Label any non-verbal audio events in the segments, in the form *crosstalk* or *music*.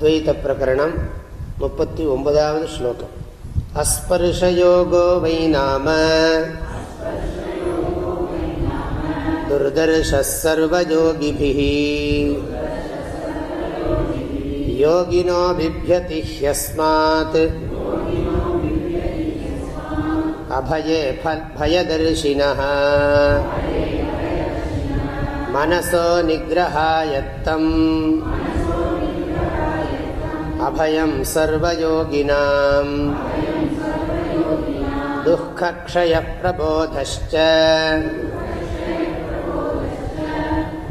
अद्वैतप्रकरणं मुपति ओम्बदावद् श्लोकम् अस्पर्शयोगो वै नाम दुर्दर्शः सर्वयोगिभिः योगिनो बिभ्यति ह्यस्मात् अभये भयदर्शिनः मनसो निग्रहायत्तम् अभयं सर्वयोगिनाम् दुःखक्षयप्रबोधश्च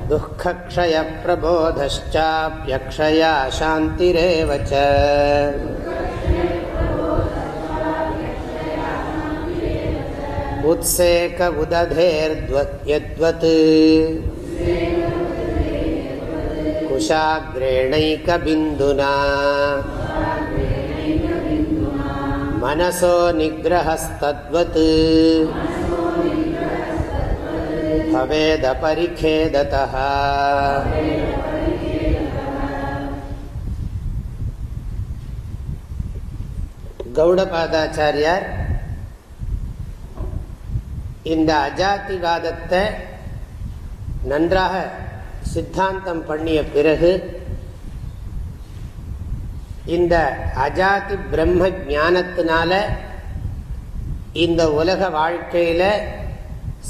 दुःखक्षयप्रबोधश्चाप्यक्षया शान्तिरेव च उत्सेक उदधेर्द्वत् कुशाग्रेणैकबिन्दुना मनसो निग्रहस्तद्वत् भवेदपरिखेदतः கௌடபாதாச்சாரியார் இந்த அஜாதிவாதத்தை நன்றாக சித்தாந்தம் பண்ணிய பிறகு இந்த அஜாதி பிரம்ம ஜானத்தினால இந்த உலக வாழ்க்கையில்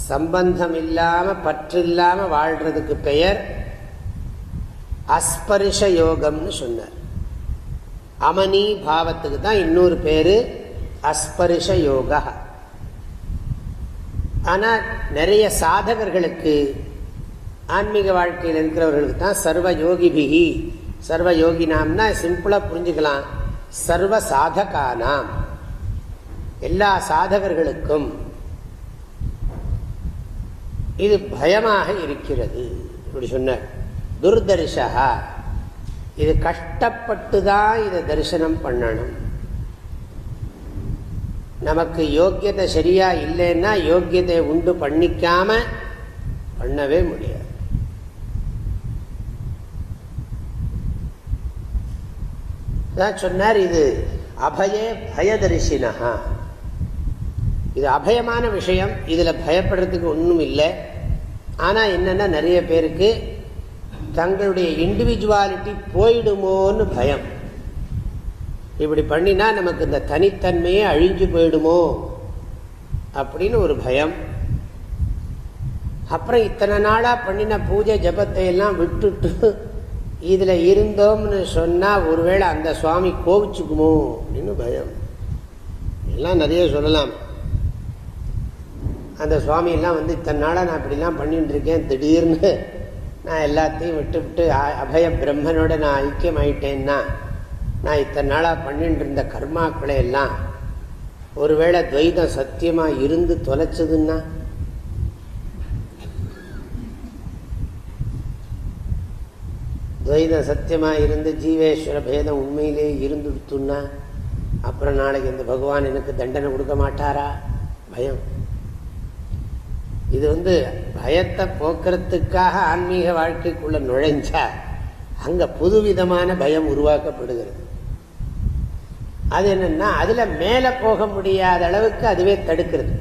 சம்பந்தம் இல்லாமல் பற்றில்லாமல் வாழ்கிறதுக்கு பெயர் அஸ்பரிஷ யோகம்னு சொன்னார். அமனி பாவத்துக்கு தான் இன்னொரு பேர் அஸ்பரிஷ யோகா. ஆனால் நிறைய சாதகர்களுக்கு ஆன்மீக வாழ்க்கையில் இருக்கிறவர்களுக்கு தான் சர்வ யோகிபிகி சர்வ யோகினாம்னா சிம்பிளாக புரிஞ்சுக்கலாம். சர்வ சாதகானாம் எல்லா சாதகர்களுக்கும் இது பயமாக இருக்கிறது. இப்படி சொன்ன துர்தர்ஷா இது கஷ்டப்பட்டு தான் இதை தரிசனம் பண்ணணும். நமக்கு யோக்கியத்தை சரியா இல்லைன்னா யோக்கியத்தை உண்டு பண்ணிக்காம பண்ணவே முடியாது. சொன்னார் இது. அபயே பயதரிசினஹா. இது அபயமான விஷயம். இதில் பயப்படுறதுக்கு ஒன்றும் இல்லை. ஆனால் என்னென்னா நிறைய பேருக்கு தங்களுடைய இண்டிவிஜுவாலிட்டி போயிடுமோன்னு பயம். இப்படி பண்ணினா நமக்கு இந்த தனித்தன்மையே அழிஞ்சு போயிடுமோ அப்படின்னு ஒரு பயம். அப்புறம் இத்தனை நாளாக பண்ணின பூஜை ஜபத்தை எல்லாம் விட்டுட்டு இதில் இருந்தோம்னு சொன்னால் ஒருவேளை அந்த சுவாமி கோவிச்சுக்குமோ அப்படின்னு பயம். எல்லாம் நிறைய சொல்லலாம். அந்த சுவாமியெல்லாம் வந்து இத்தனை நாளாக நான் இப்படிலாம் பண்ணிட்டு இருக்கேன் திடீர்னு நான் எல்லாத்தையும் விட்டு விட்டு அபய பிரம்மனோட நான் ஐக்கியம் ஆயிட்டேன்னா நான் இத்தனை நாளாக பண்ணிட்டு இருந்த கர்மாக்களை எல்லாம் ஒருவேளை துவைதம் சத்தியமாக இருந்து தொலைச்சதுன்னா துவைதம் சத்தியமாக இருந்து ஜீவேஸ்வர பேதம் உண்மையிலே இருந்துடுத்துன்னா அப்புறம் நாளைக்கு இந்த பகவான் எனக்கு தண்டனை கொடுக்க மாட்டாரா? பயம். இது வந்து பயத்தை போக்குறதுக்காக ஆன்மீக வாழ்க்கைக்குள்ளே நுழைஞ்சா அங்கே புதுவிதமான பயம் உருவாக்கப்படுகிறது. அது என்னென்னா அதில் மேலே போக முடியாத அளவுக்கு அதுவே தடுக்கிறது.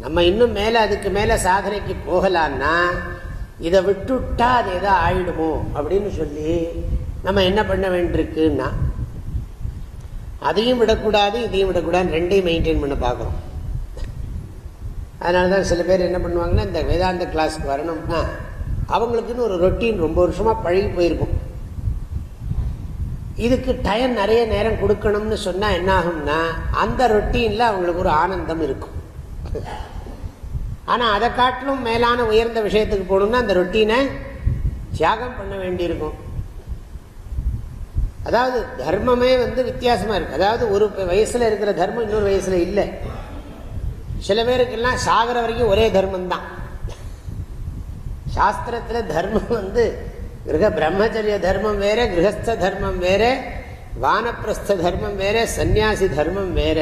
நம்ம இன்னும் மேலே அதுக்கு மேலே சாதனைக்கு போகலான்னா இதை விட்டுட்டா அது எதோ ஆயிடுமோ அப்படின்னு சொல்லி நம்ம என்ன பண்ண வேண்டியிருக்குன்னா அதையும் விடக்கூடாது இதையும் விடக்கூடாது ரெண்டையும் மெயின்டைன் பண்ண பார்க்குறோம். அதனால தான் சில பேர் என்ன பண்ணுவாங்கன்னா இந்த வேதாந்த கிளாஸ்க்கு வரணும்னா அவங்களுக்குன்னு ஒரு ரொட்டீன் ரொம்ப வருஷமாக பழகி போயிருக்கும். இதுக்கு டைம் நிறைய நேரம் கொடுக்கணும்னு சொன்னால் என்ன ஆகும்னா அந்த ரொட்டீனில் அவங்களுக்கு ஒரு ஆனந்தம் இருக்கும். ஆனால் அதை காட்டிலும் மேலான உயர்ந்த விஷயத்துக்கு போகணும்னா அந்த ரொட்டீனை தியாகம் பண்ண வேண்டியிருக்கும். அதாவது தர்மமே வந்து வித்தியாசமா இருக்குது அதாவது ஒரு வயசுல இருக்கிற தர்மம் இன்னொரு வயசுல இல்லை. சில பேருக்கெல்லாம் சாகர வரைக்கும் ஒரே தர்மம் தான் சாஸ்திரத்துல தர்மம் வந்து கிரக பிரம்மச்சரிய தர்மம் வேற கிரகஸ்த தர்மம் வேற வானப்பிரஸ்த தர்மம் வேற சன்னியாசி தர்மம் வேற.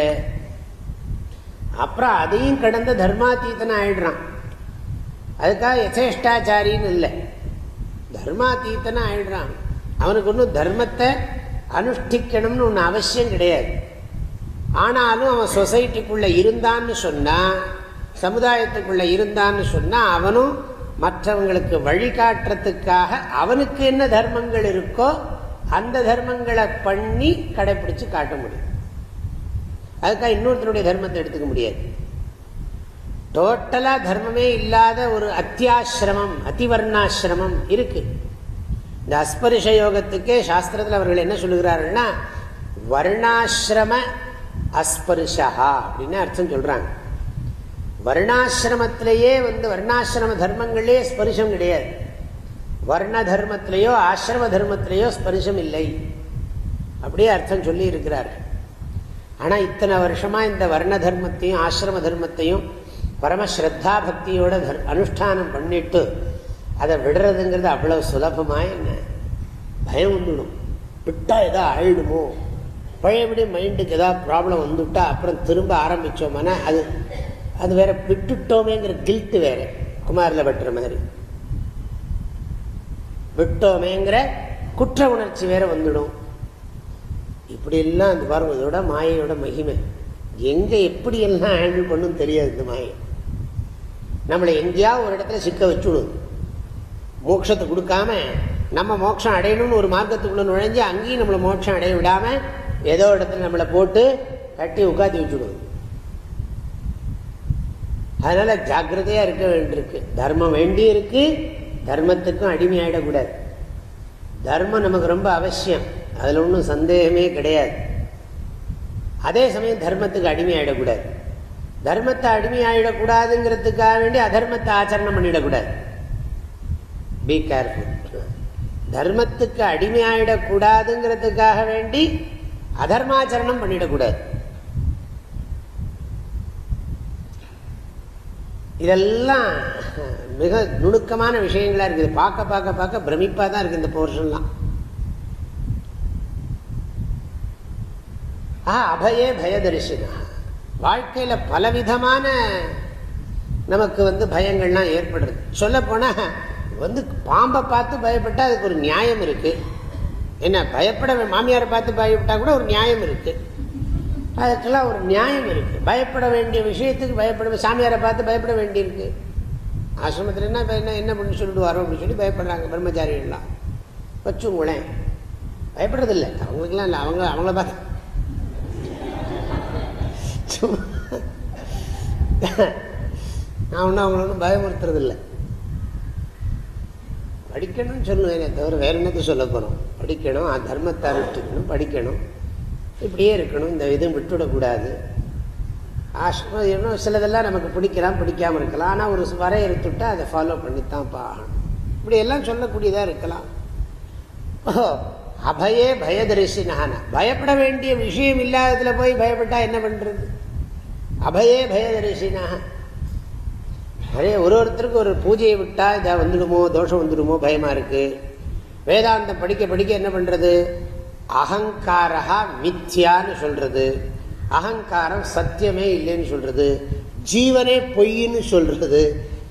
அப்புறம் அதையும் கடந்த தர்மாத்தீத்தனை ஆயிடுறான் அதுக்காக யசேஷ்டாச்சாரின்னு இல்லை. தர்மாத்தீத்தனை ஆயிடுறான் அவனுக்கு ஒன்றும் தர்மத்தை அனுஷ்டிக்கணும்னு ஒன்று அவசியம் கிடையாது. ஆனாலும் அவன் சொசைட்டிக்குள்ளே இருந்தான்னு சொன்னால் சமுதாயத்துக்குள்ளே இருந்தான்னு சொன்னால் அவனும் மற்றவங்களுக்கு வழிகாட்டுறதுக்காக அவனுக்கு என்ன தர்மங்கள் இருக்கோ அந்த தர்மங்களை பண்ணி கடைபிடிச்சு காட்ட முடியும். அதுக்காக இன்னொருத்தருடைய தர்மத்தை எடுத்துக்க முடியாது. டோட்டலாக தர்மமே இல்லாத ஒரு அத்தியாசிரமம் அதிவர்ணாசிரமம் இருக்கு. இந்த அஸ்பரிஷ யோகத்துக்கே சாஸ்திரத்தில் அவர்கள் என்ன சொல்லுகிறார்கள்னா வர்ணாசிரம அஸ்பரிஷா அப்படின்னு அர்த்தம் சொல்கிறாங்க வர்ணாசிரமத்திலேயே வந்து வர்ணாசிரம தர்மங்களே ஸ்பரிசம் கிடையாது. வர்ண தர்மத்திலேயோ ஆசிரம தர்மத்திலேயோ ஸ்பரிசம் இல்லை. அப்படியே அர்த்தம் சொல்லி இருக்கிறார்கள். ஆனா இத்தனை வருஷமா இந்த வர்ண தர்மத்தையும் ஆசிரம தர்மத்தையும் பரமஸ்ரத்தா பக்தியோட அனுஷ்டானம் பண்ணிட்டு அதை விடுறதுங்கிறது அவ்வளவு சுலபமா என்ன? பயம் வந்துடும். விட்டா ஏதோ ஆயிடுமோ? பழையபடி மைண்டுக்கு ஏதாவது ப்ராப்ளம் வந்துவிட்டா அப்புறம் திரும்ப ஆரம்பிச்சோம்னா அது அது வேற விட்டுட்டோமேங்கிற கில்ட்டு வேற குமாரில் பட்டுற மாதிரி. விட்டோமேங்கிற குற்ற உணர்ச்சி வேற வந்துடும். இப்படியெல்லாம் அந்த பாருங்க இதோட மாயையோட மகிமை. எங்கே எப்படி எல்லாம் ஹேண்டில் பண்ணும் தெரியாது இந்த மாயை. நம்மளை எங்கேயாவது ஒரு இடத்துல சிக்க வச்சுடும் மோட்சத்தை கொடுக்காம நம்ம மோட்சம் அடையணும்னு ஒரு மார்க்கத்துக்குள்ளே நுழைஞ்சு அங்கேயும் நம்மளை மோட்சம் அடைய விடாமல் ஏதோ இடத்துல நம்மளை போட்டு கட்டி உட்காந்து வச்சுடுவோம் அதனால ஜாக்கிரதையா இருக்க வேண்டியிருக்கு. தர்மம் வேண்டி இருக்கு. தர்மத்துக்கும் அடிமையாயிடக்கூடாது. தர்மம் நமக்கு ரொம்ப அவசியம். அதில் ஒன்றும் சந்தேகமே கிடையாது. அதே சமயம் தர்மத்துக்கு அடிமையாயிடக்கூடாது. தர்மத்தை அடிமையாயிடக்கூடாதுங்கிறதுக்காக வேண்டி அதர்மத்தை ஆச்சரணம் பண்ணிடக்கூடாது. பி கேர்ஃபுல் தர்மத்துக்கு அடிமையாயிடக்கூடாதுங்கிறதுக்காக வேண்டி அதர்மாச்சரணம் பண்ணிடக்கூடாது. இதெல்லாம் மிக நுணுக்கமான விஷயங்களாக இருக்குது. பார்க்க பார்க்க பார்க்க பிரமிப்பாக தான் இருக்குது இந்த போர்ஷன்லாம் ஆ அபயே பயதரிசினா வாழ்க்கையில பலவிதமான நமக்கு வந்து பயங்கள்லாம் ஏற்படுறது சொல்ல போனா வந்து பாம்பை பார்த்து பயப்பட்டா அதுக்கு ஒரு நியாயம் இருக்கு. என்ன பயப்பட மாமியாரை பார்த்து பயப்பட்டா கூட ஒரு நியாயம் இருக்கு. அதுக்கெல்லாம் ஒரு நியாயம் இருக்கு. பயப்பட வேண்டிய விஷயத்துக்கு பயப்பட சாமியாரை பார்த்து பயப்பட வேண்டியிருக்கு. ஆசிரமத்தில் என்ன என்ன என்ன பண்ணி சொல்லிட்டு வரோம் அப்படின்னு சொல்லி பயப்படுறாங்க பிரம்மச்சாரிகள்லாம். வச்சுங்களேன் பயப்படுறதில்லை. அவங்களுக்குலாம் இல்லை. அவங்க அவங்கள பார்த்து நான் ஒன்றும் அவங்களுக்கு பயமுறுத்துறதில்லை. படிக்கணும்னு சொல்லுவேன் தவிர வேற என்னத்தை சொல்ல போகிறோம் படிக்கணும் தர்மத்தை அனுஷ்டிக்கணும் படிக்கணும். இப்படியே இருக்கணும் இந்த இதுவும் விட்டுவிடக்கூடாது ஆசிரமம் இன்னும் சிலதெல்லாம் நமக்கு பிடிக்கலாம் பிடிக்காமல் இருக்கலாம். ஆனால் ஒரு வரையறுத்துட்டா அதை ஃபாலோ பண்ணித்தான் ஆகணும். இப்படி எல்லாம் சொல்லக்கூடியதாக இருக்கலாம். ஓ அபயே பயதரிசினான பயப்பட வேண்டிய விஷயம் இல்லாததில் போய் பயப்பட்டால் என்ன பண்ணுறது அபயே பயதரிசினா நிறைய ஒரு ஒருத்தருக்கு ஒரு பூஜையை விட்டால் இதை வந்துடுமோ தோஷம் வந்துடுமோ பயமாக இருக்கு. வேதாந்தம் படிக்க படிக்க என்ன பண்ணுறது அகங்காரா மித்யான்னு சொல்கிறது அகங்காரம் சத்தியமே இல்லைன்னு சொல்கிறது ஜீவனே பொய்ன்னு சொல்கிறது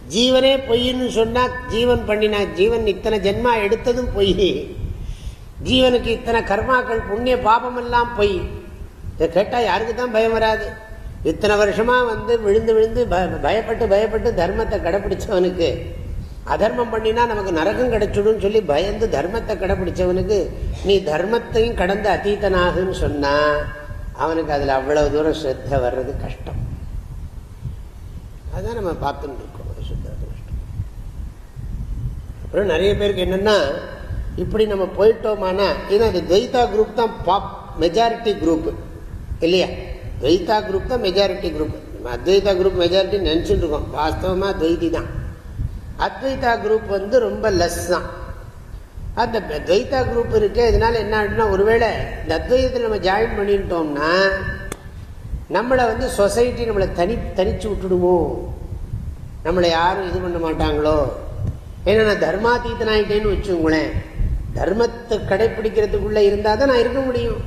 ஜீவனே பொய்ன்னு சொன்னால் ஜீவன் பண்ணினா ஜீவன் இத்தனை ஜென்மா எடுத்ததும் பொய். ஜீவனுக்கு இத்தனை கர்மாக்கள் புண்ணிய பாபம் எல்லாம் பொய். இதை கேட்டால் யாருக்கு தான் பயம் வராது. இத்தனை வருஷமாக வந்து விழுந்து விழுந்து பயப்பட்டு பயப்பட்டு தர்மத்தை கடைப்பிடிச்சவனுக்கு அதர்மம் பண்ணினா நமக்கு நரகம் கிடைச்சிடும் சொல்லி பயந்து தர்மத்தை கடைபிடிச்சவனுக்கு நீ தர்மத்தையும் கடந்து அத்தீத்தனாகுன்னு சொன்னா அவனுக்கு அதில் அவ்வளவு தூரம் ஸ்ரத்த வர்றது கஷ்டம். அதான் நம்ம பார்த்துட்டு இருக்கோம் கஷ்டம். அப்புறம் நிறைய பேருக்கு என்னன்னா இப்படி நம்ம போயிட்டோமானா ஏன்னா அது துவைதா குரூப் தான் பாப் மெஜாரிட்டி குரூப் இல்லையா? துவைதா குரூப் தான் majority group Advaita group majority நினச்சிட்டு இருக்கோம் வாஸ்தவமாக துவைதி தான். அத்வைதா குரூப் வந்து ரொம்ப லெஸ் தான். அந்த துவைத்தா குரூப் இருக்கு இதனால என்ன ஆகுனா ஒருவேளை இந்த அத்வைதத்தில் நம்ம ஜாயின் பண்ணிட்டோம்னா நம்மளை வந்து சொசைட்டி நம்மளை தனி தனிச்சு விட்டுடுமோ? நம்மளை யாரும் இது பண்ண மாட்டாங்களோ? ஏன்னா நான் தர்மாதீத்தனாயிட்டேன்னு வச்சுங்களேன் தர்மத்தை கடைப்பிடிக்கிறதுக்குள்ளே இருந்தால் தான் நான் இருக்க முடியும்.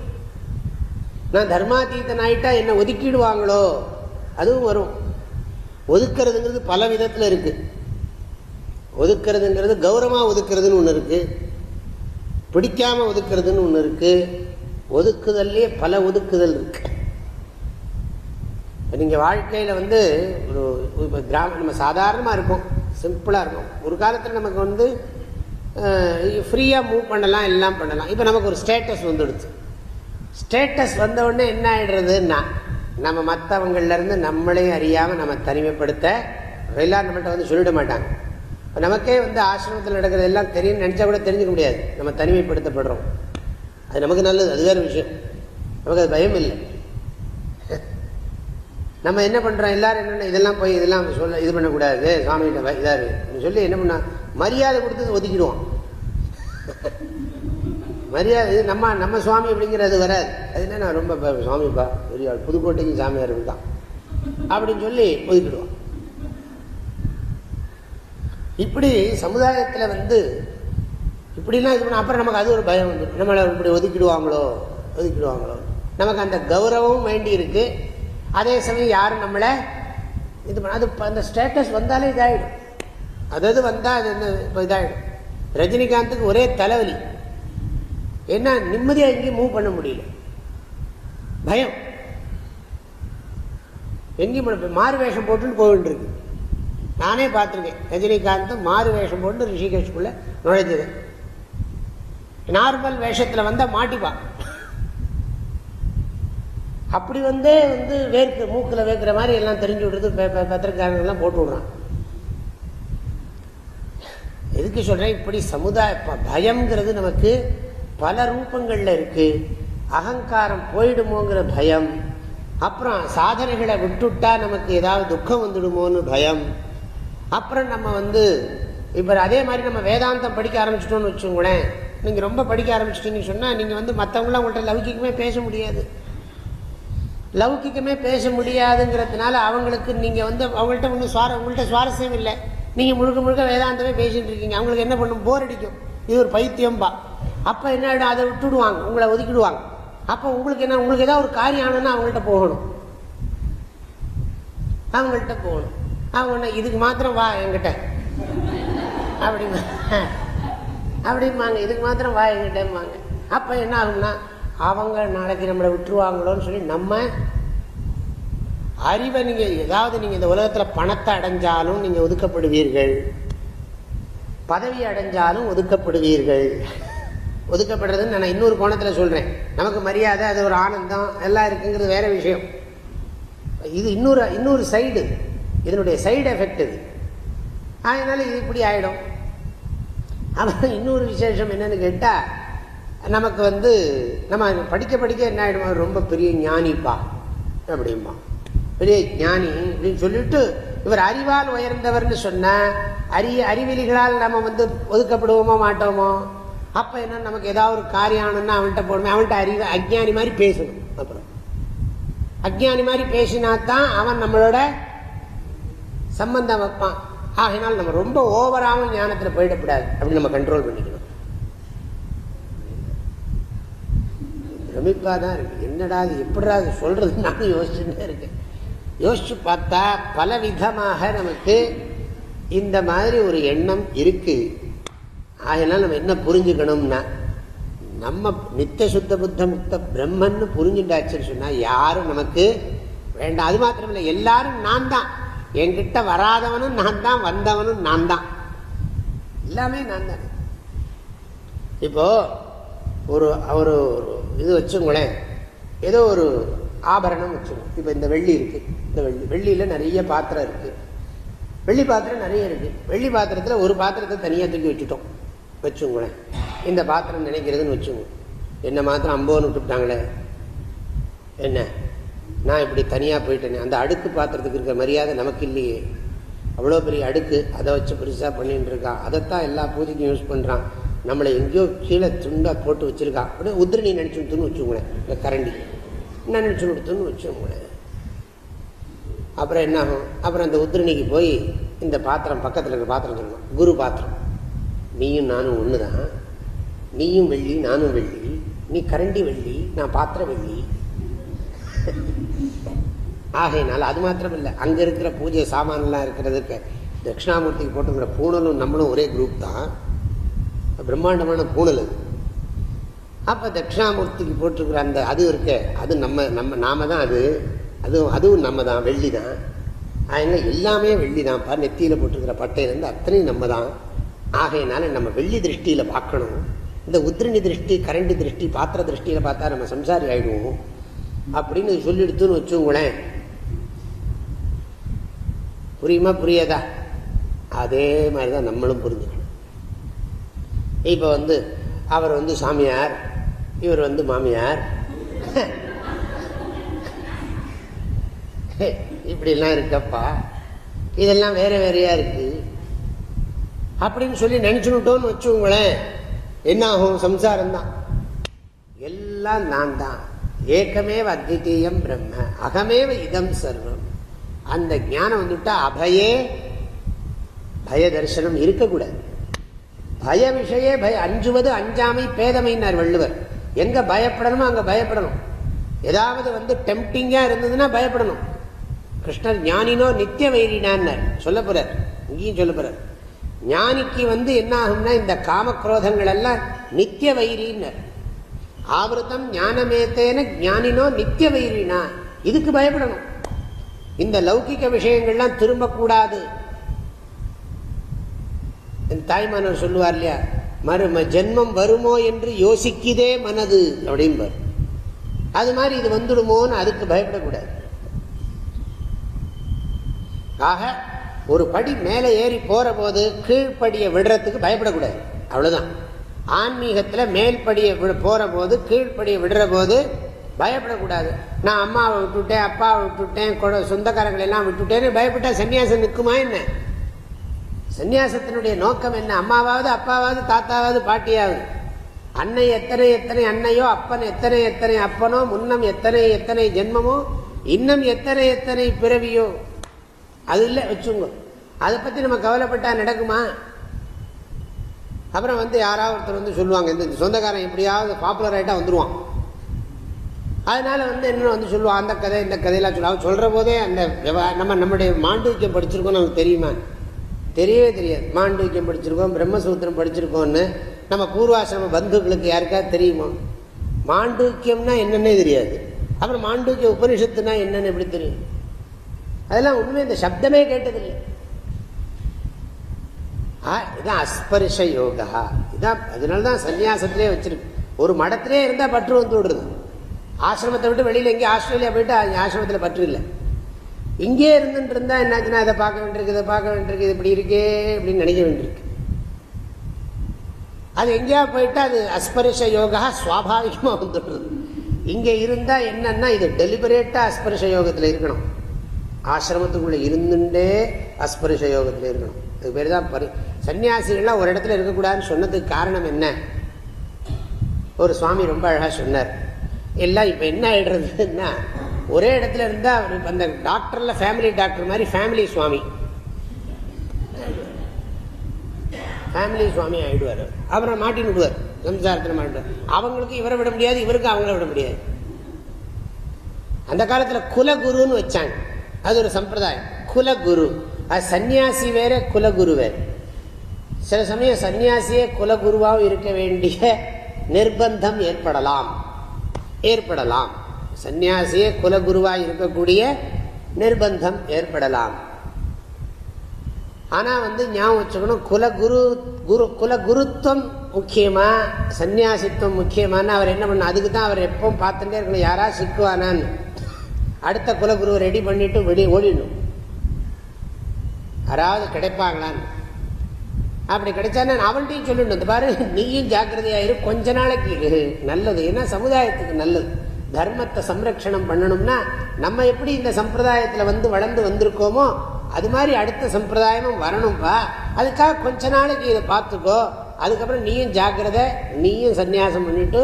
நான் தர்மாதீத்தன் ஆகிட்டா என்னை ஒதுக்கிடுவாங்களோ? அதுவும் வரும். ஒதுக்கிறதுங்கிறது பல விதத்தில் இருக்கு. ஒதுக்கிறதுங்கிறது கௌரவமாக ஒதுக்கிறதுன்னு ஒன்று இருக்கு. பிடிக்காமல் ஒதுக்கிறதுன்னு ஒன்று இருக்கு. ஒதுக்குதல்லே பல ஒதுக்குதல் இருக்கு. நீங்கள் வாழ்க்கையில் வந்து ஒரு இப்போ கிராம நம்ம சாதாரணமாக இருக்கும். சிம்பிளாக இருக்கும். ஒரு காலத்தில் நமக்கு வந்து ஃப்ரீயாக மூவ் பண்ணலாம் எல்லாம் பண்ணலாம். இப்போ நமக்கு ஒரு ஸ்டேட்டஸ் வந்துடுச்சு. ஸ்டேட்டஸ் வந்தவுடனே என்ன ஆகிடுறதுன்னா நம்ம மற்றவங்கள்லேருந்து நம்மளையும் அறியாமல் நம்ம தனிமைப்படுத்த எல்லாம் நம்மகிட்ட வந்து சொல்லிட மாட்டாங்க. இப்போ நமக்கே வந்து ஆசிரமத்தில் நடக்கிறது எல்லாம் தெரியும் நினச்சா கூட தெரிஞ்சுக்க முடியாது. நம்ம தனிமைப்படுத்தப்படுறோம். அது நமக்கு நல்லது. அது வேறு விஷயம். நமக்கு அது பயம் இல்லை. நம்ம என்ன பண்ணுறோம் எல்லாரும் என்னென்ன இதெல்லாம் போய் இதெல்லாம் சொல்ல இது பண்ணக்கூடாது. சுவாமிகிட்ட இதாக இருக்குது சொல்லி என்ன பண்ணால் மரியாதை கொடுத்து ஒதுக்கிடுவோம். மரியாதை இது நம்ம நம்ம சுவாமி அப்படிங்கிறது வராது. அது என்ன நான் ரொம்ப சுவாமிப்பா பெரிய ஆள் புதுக்கோட்டைக்கு சாமியார் தான் அப்படின்னு சொல்லி ஒதுக்கிடுவோம் இப்படி சமுதாயத்தில் வந்து இப்படிலாம் இது பண்ண அப்புறம் நமக்கு அது ஒரு பயம் வந்து நம்மளை இப்படி ஒதுக்கிடுவாங்களோ ஒதுக்கிடுவாங்களோ. நமக்கு அந்த கௌரவமும் வேண்டி இருக்கு. அதே சமயம் யாரும் நம்மளை இது பண்ண அது அந்த ஸ்டேட்டஸ் வந்தாலே இதாகிடும் அதாவது வந்தால் அது வந்து இப்போ இதாகிடும் ரஜினிகாந்துக்கு ஒரே தலைவலி. ஏன்னா நிம்மதியாக எங்கேயும் மூவ் பண்ண முடியல. பயம். எங்கேயும் பண்ண மாறு வேஷம் போட்டுன்னு போயிட்டு இருக்கு. நானே பார்த்துருக்கேன். ரஜினிகாந்த் மாறு வேஷம் போட்டு ரிஷிகேஷ்குள்ள நுழைஞ்சது. நார்மல் வேஷத்தில் வந்தால் மாட்டிப்பான் அப்படி வந்தே வந்து வேர்க்கு மூக்கில் வேர்க்கிற மாதிரி எல்லாம் தெரிஞ்சு விடுறது ப- போட்டு விடுறான். எதுக்கு சொல்கிறேன் இப்படி சமுதாய ப- பயம்ங்கிறது நமக்கு பல ரூபங்கள்ல இருக்கு. அகங்காரம் போயிடுமோங்கிற பயம். அப்புறம் சாதனைகளை விட்டுட்டா நமக்கு ஏதாவது துக்கம் வந்துடுமோன்னு பயம். அப்புறம் நம்ம வந்து இப்போ அதே மாதிரி நம்ம வேதாந்தம் படிக்க ஆரம்பிச்சிட்டோம்னு வச்சுக்கோங்களேன். நீங்கள் ரொம்ப படிக்க ஆரம்பிச்சிட்டீங்கன்னு சொன்னால் நீங்கள் வந்து மற்றவங்களாம் உங்கள்கிட்ட லௌகிக்கமே பேச முடியாது. லௌகிக்கமே பேச முடியாதுங்கிறதுனால அவங்களுக்கு நீங்கள் வந்து அவங்கள்ட்ட ஒன்றும் சுவார உங்கள்கிட்ட சுவாரஸ்யம் இல்லை. நீங்கள் முழுக்க முழுக்க வேதாந்தமே பேசிகிட்டு இருக்கீங்க. அவங்களுக்கு என்ன பண்ணும்? போர் அடிக்கும். இது ஒரு பைத்தியம்பா. அப்போ என்ன அதை விட்டுடுவாங்க உங்களை ஒதுக்கிடுவாங்க. அப்போ உங்களுக்கு என்ன உங்களுக்கு ஏதாவது ஒரு காரியம் ஆகணும்னா அவங்கள்ட்ட போகணும். அவங்கள்ட்ட போகணும். அவங்க இதுக்கு மாத்திரம் வா என்கிட்ட. அப்படிமா அப்படிம்பாங்க இதுக்கு மாத்திரம் வா என்கிட்டம்பாங்க. அப்போ என்ன ஆகும்னா அவங்க நாளைக்கு நம்மளை விட்டுருவாங்களோன்னு சொல்லி நம்ம அறிவை நீங்கள் ஏதாவது நீங்கள் இந்த உலகத்தில் பணத்தை அடைஞ்சாலும் நீங்கள் ஒதுக்கப்படுவீர்கள். பதவி அடைஞ்சாலும் ஒதுக்கப்படுவீர்கள். ஒதுக்கப்படுறதுன்னு நான் இன்னொரு கோணத்தில் சொல்கிறேன் நமக்கு மரியாதை அது ஒரு ஆனந்தம் எல்லாம் இருக்குங்கிறது வேற விஷயம். இது இன்னொரு இன்னொரு சைடு இதனுடைய சைடு எஃபெக்ட் இது. அதனால் இது இப்படி ஆகிடும் அப்புறம் இன்னொரு விசேஷம் என்னன்னு கேட்டால் நமக்கு வந்து நம்ம படிக்க படிக்க என்ன ஆகிடும் ரொம்ப பெரிய ஞானிப்பா அப்படிம்பா. பெரிய ஞானி அப்படின்னு சொல்லிட்டு இவர் அறிவால் உயர்ந்தவர்னு சொன்னால் அறி அறிவிலிகளால் நம்ம வந்து ஒதுக்கப்படுவோமோ மாட்டோமோ? அப்ப என்ன நமக்கு ஏதாவது ஒரு காரியம் ஆகணும்னா அவன்கிட்ட போடணும் அவன்கிட்ட அறிவு அஜ்ஞானி மாதிரி பேசணும் அப்புறம். அஜ்ஞானி மாதிரி பேசினா தான் அவன் நம்மளோட சம்பந்தம் வைப்பான். ஆகினால் நம்ம ரொம்ப ஓவராகவும் ஞானத்தில் போயிடக்கூடாது. அப்படின்னு நம்ம கண்ட்ரோல் பண்ணிக்கணும். பிரமிப்பா தான் இருக்கு. என்னடா இது எப்படிடா அது சொல்றது நானும் யோசிச்சுட்டே இருக்கேன். யோசிச்சு பார்த்தா பல விதமாக நமக்கு இந்த மாதிரி ஒரு எண்ணம் இருக்கு. ஆகையினால் நம்ம என்ன புரிஞ்சுக்கணும்னா நம்ம நித்திய சுத்த புத்த முக்த பிரம்மன்னு புரிஞ்சுட்டாச்சுன்னு சொன்னால் யாரும் நமக்கு வேண்டாம். அது மாத்திரம் இல்லை எல்லாரும் நான் தான் என்கிட்ட வராதவனும் நான் தான் வந்தவனும் நான் தான் எல்லாமே நான் தானே இப்போ ஒரு ஒரு ஒரு இது வச்சுங்களேன். ஏதோ ஒரு ஆபரணம் வச்சுக்கோங்க இப்போ இந்த வெள்ளி இருக்குது இந்த வெள்ளி வெள்ளியில் நிறைய பாத்திரம் இருக்குது வெள்ளி பாத்திரம் நிறைய இருக்குது வெள்ளி பாத்திரத்தில் ஒரு பாத்திரத்தை தனியாக தூக்கி வச்சுட்டோம். வச்சுங்களேன் இந்த பாத்திரம் நினைக்கிறதுன்னு வச்சுங்க என்ன மாத்திரம் அம்போன்னு விட்டுவிட்டாங்களே. என்ன? நான் இப்படி தனியாக போயிட்டேனே. அந்த அடுக்கு பாத்திரத்துக்கு இருக்கிற மரியாதை நமக்கு இல்லையே. அவ்வளோ பெரிய அடுக்கு அதை வச்சு பெருசாக பண்ணிட்டு இருக்கான் அதைத்தான் எல்லா பூஜைக்கும் யூஸ் பண்ணுறான் நம்மளை எங்கேயோ கீழே துண்டாக போட்டு வச்சுருக்கா. அப்படியே உதிரணி நினச்சி விட்டுன்னு வச்சுக்கோங்களேன். இந்த கரண்டி. என்ன நினச்சி விடுத்துன்னு வச்சுக்கோங்களேன். அப்புறம் என்ன ஆகும்? அப்புறம் அந்த உதிரணிக்கு போய் இந்த பாத்திரம் பக்கத்தில் இருக்கிற பாத்திரம் சொல்லணும் குரு பாத்திரம். நீயும் நானும் ஒன்று தான் நீயும் வெள்ளி நானும் வெள்ளி. நீ கரண்டி வெள்ளி நான் பாத்திர வெள்ளி. ஆகையினால அது மாத்திரம் இல்லை அங்கே இருக்கிற பூஜை சாமான்லாம் இருக்கிறதுக்கு தட்சிணாமூர்த்திக்கு போட்டுக்கிற பூணலும் நம்மளும் ஒரே குரூப் தான். பிரம்மாண்டமான பூணல் அது. அப்போ தட்சிணாமூர்த்திக்கு போட்டிருக்கிற அந்த அது இருக்க அது நம்ம நம்ம நாம தான் அது. அதுவும் அதுவும் நம்ம தான் வெள்ளி தான். அதனால் எல்லாமே வெள்ளி தான்ப்பா. நெத்தியில் போட்டிருக்கிற பட்டையிலேருந்து அத்தனையும் நம்ம தான். ஆகையினால நம்ம வெள்ளி திருஷ்டியில் பார்க்கணும். இந்த உத்ரணி திருஷ்டி கரண்டி திருஷ்டி பாத்திர திருஷ்டியில் பார்த்தா நம்ம சம்சாரி ஆயிடுவோம். அப்படின்னு சொல்லிடுத்துன்னு வச்சுங்களேன் புரியுமா புரியாதா? அதே மாதிரி தான் நம்மளும் புரிஞ்சுக்கணும். இப்போ வந்து அவர் வந்து சாமியார் இவர் வந்து மாமியார். *laughs* இப்படிலாம் இருக்கப்பா. இதெல்லாம் வேற வேறையா இருக்குது அப்படின்னு சொல்லி நினைச்சுட்டோம்னு வச்சுங்களேன் என்ன ஆகும் சம்சாரம் தான் எல்லாம் நான் தான் ஏக்கமேவ அத்விதீயம் பிரம்ம. அகமேவ இதம் சர்வம். அந்த ஞானம் வந்துட்டா அபயே பய தரிசனம் இருக்கக்கூடாது. பய விஷய பய அஞ்சுவது அஞ்சாமை பேதமைனார் வள்ளுவர். எங்க பயப்படணுமோ அங்க பயப்படணும். ஏதாவது வந்து டெம்டிங்கா இருந்ததுன்னா பயப்படணும். கிருஷ்ணர் ஞானினோ நித்திய வைரினான்னார். சொல்ல போறார். இங்கேயும் சொல்ல போறார். ஞானிக்கு வந்து என்ன ஆகும்னா இந்த காமக்ரோதங்கள் எல்லாம் நித்திய வைரின்னர் ஆவிரதம் ஞானமேத்தேன ஞானினோ நித்திய வைரினா இதுக்கு பயப்படணும். இந்த லௌகிக விஷயங்கள்லாம் திரும்பக்கூடாது. தாய்மானவர் சொல்லுவார் இல்லையா? மறு ஜென்மம் வருமோ என்று யோசிக்குதே மனது அப்படிம்பார். அது மாதிரி இது வந்துடுமோன்னு அதுக்கு பயப்படக்கூடாது. ஆக ஒரு படி மேலே ஏறி போகிற போது கீழ்ப்படியை விடுறதுக்கு பயப்படக்கூடாது. அவ்வளோதான் ஆன்மீகத்தில் மேல்படியை விட போகிற போது கீழ்ப்படியை விடுற போது பயப்படக்கூடாது. நான் அம்மாவை விட்டுட்டேன் அப்பாவை விட்டுட்டேன் கொட சொந்தக்காரங்களை எல்லாம் விட்டுட்டேன்னு பயப்பட்டா சன்னியாசம் நிற்குமா என்ன? சன்னியாசத்தினுடைய நோக்கம் என்ன? அம்மாவாவது அப்பாவாவது தாத்தாவாவது பாட்டியாவது. அன்னை எத்தனை எத்தனை அன்னையோ அப்பன் எத்தனை எத்தனை அப்பனோ முன்னம் எத்தனை எத்தனை ஜென்மமோ இன்னும் எத்தனை எத்தனை பிறவியோ அது இல்லை வச்சுங்க. அதை பற்றி நம்ம கவலைப்பட்டால் நடக்குமா? அப்புறம் வந்து யாராவது ஒருத்தர் வந்து சொல்லுவாங்க இந்த சொந்தக்காரன் எப்படியாவது பாப்புலர் ஆகிட்டா வந்துடுவான் அதனால் வந்து இன்னும் வந்து சொல்லுவான் அந்த கதை இந்த கதையெல்லாம் சொல்லுவாங்க சொல்கிற போதே அந்த நம்ம நம்முடைய மாண்டூக்கியம் படிச்சிருக்கோம் நமக்கு தெரியுமா? தெரியவே தெரியாது. மாண்டூக்கியம் படிச்சிருக்கோம் பிரம்மசூத்திரம் படிச்சிருக்கோம்னு நம்ம பூர்வாசிரம பந்துக்களுக்கு யாருக்காவது தெரியுமா? மாண்டூக்கியம்னா என்னன்னே தெரியாது. அப்புறம் மாண்டூக்கிய உபனிஷத்துனா என்னன்னு எப்படி தெரியும்? அதெல்லாம் ஒன்றுமே இந்த சப்தமே கேட்டதில்லை. இதான் அஸ்பரிஷ யோகா. இதான் அதனால தான் சன்னியாசத்திலே வச்சிருக்கு. ஒரு மடத்திலே இருந்தால் பற்று வந்து விடுறது. ஆசிரமத்தை விட்டு வெளியில் எங்கேயும் ஆஸ்திரேலியா போயிட்டு ஆசிரமத்தில் பற்று இல்லை. இங்கே இருந்துட்டு இருந்தா என்னாச்சுன்னா இதை பார்க்க வேண்டியிருக்கு இதை பார்க்க வேண்டியிருக்கு இப்படி இருக்கே அப்படின்னு நினைக்க வேண்டியிருக்கு. அது எங்கேயா போயிட்டா அது அஸ்பரிஷ யோகா சுவாபாவிகமாக வந்துடுறது. இங்கே இருந்தால் என்னன்னா இது டெலிபரேட்டாக அஸ்பரிஷ யோகத்தில் இருக்கணும். ஆசிரமத்துக்குள்ளே இருந்துட்டே அஸ்பரிஷ யோகத்தில் இருக்கணும். அது பேர் தான் பரி சன்னியாசிகள்லாம் ஒரு இடத்துல இருக்கக்கூடாதுன்னு சொன்னதுக்கு காரணம் என்ன? ஒரு சுவாமி ரொம்ப அழகாக சொன்னார். எல்லாம் இப்போ என்ன ஆகிடுறதுன்னா ஒரே இடத்துல இருந்தால் அவர் அந்த டாக்டரில் ஃபேமிலி டாக்டர் மாதிரி ஃபேமிலி சுவாமி. ஃபேமிலி சுவாமி ஆகிடுவார் அப்புறம் மாட்டின்னு விடுவார். சம்சாரத்தில் மாட்டிடுவார் அவங்களுக்கு இவரை விட முடியாது இவருக்கு அவங்கள விட முடியாது. அந்த காலத்தில் குலகுருன்னு வச்சாங்க. அது ஒரு சம்பிரதாயம். குலகுரு. அது சன்னியாசி வேற குலகுரு வேறு. சில சமயம் சன்னியாசியே குலகுருவாகவும் இருக்க வேண்டிய நிர்பந்தம் ஏற்படலாம். ஏற்படலாம். சன்னியாசியே குலகுருவாக இருக்கக்கூடிய நிர்பந்தம் ஏற்படலாம். ஆனால் வந்து ஞாபகம் வச்சுக்கணும் குலகுரு குரு குலகுருத்துவம் முக்கியமாக சன்னியாசித்துவம் முக்கியமான அவர் என்ன பண்ண அதுக்கு தான் அவர் எப்பவும் பார்த்துட்டே இருக்கணும் யாராவது சிக்குவானான்னு. அடுத்த குலகுருவை ரெடி பண்ணிட்டு வெளியே ஓடிடணும். யாராவது கிடைப்பாங்களான்னு அப்படி கிடைச்சானா அவன்கிட்டையும் சொல்லிடணும் இந்த பாரு நீயும் ஜாக்கிரதையாயிரு கொஞ்ச நாளைக்கு. நல்லது. ஏன்னா சமுதாயத்துக்கு நல்லது. தர்மத்தை சம்ரட்சணம் பண்ணணும்னா நம்ம எப்படி இந்த சம்பிரதாயத்தில் வந்து வளர்ந்து வந்திருக்கோமோ அது மாதிரி அடுத்த சம்பிரதாயமும் வரணும்பா. அதுக்காக கொஞ்ச நாளைக்கு இதை பார்த்துக்கோ. அதுக்கப்புறம் நீயும் ஜாக்கிரதை நீயும் சன்னியாசம் பண்ணிட்டு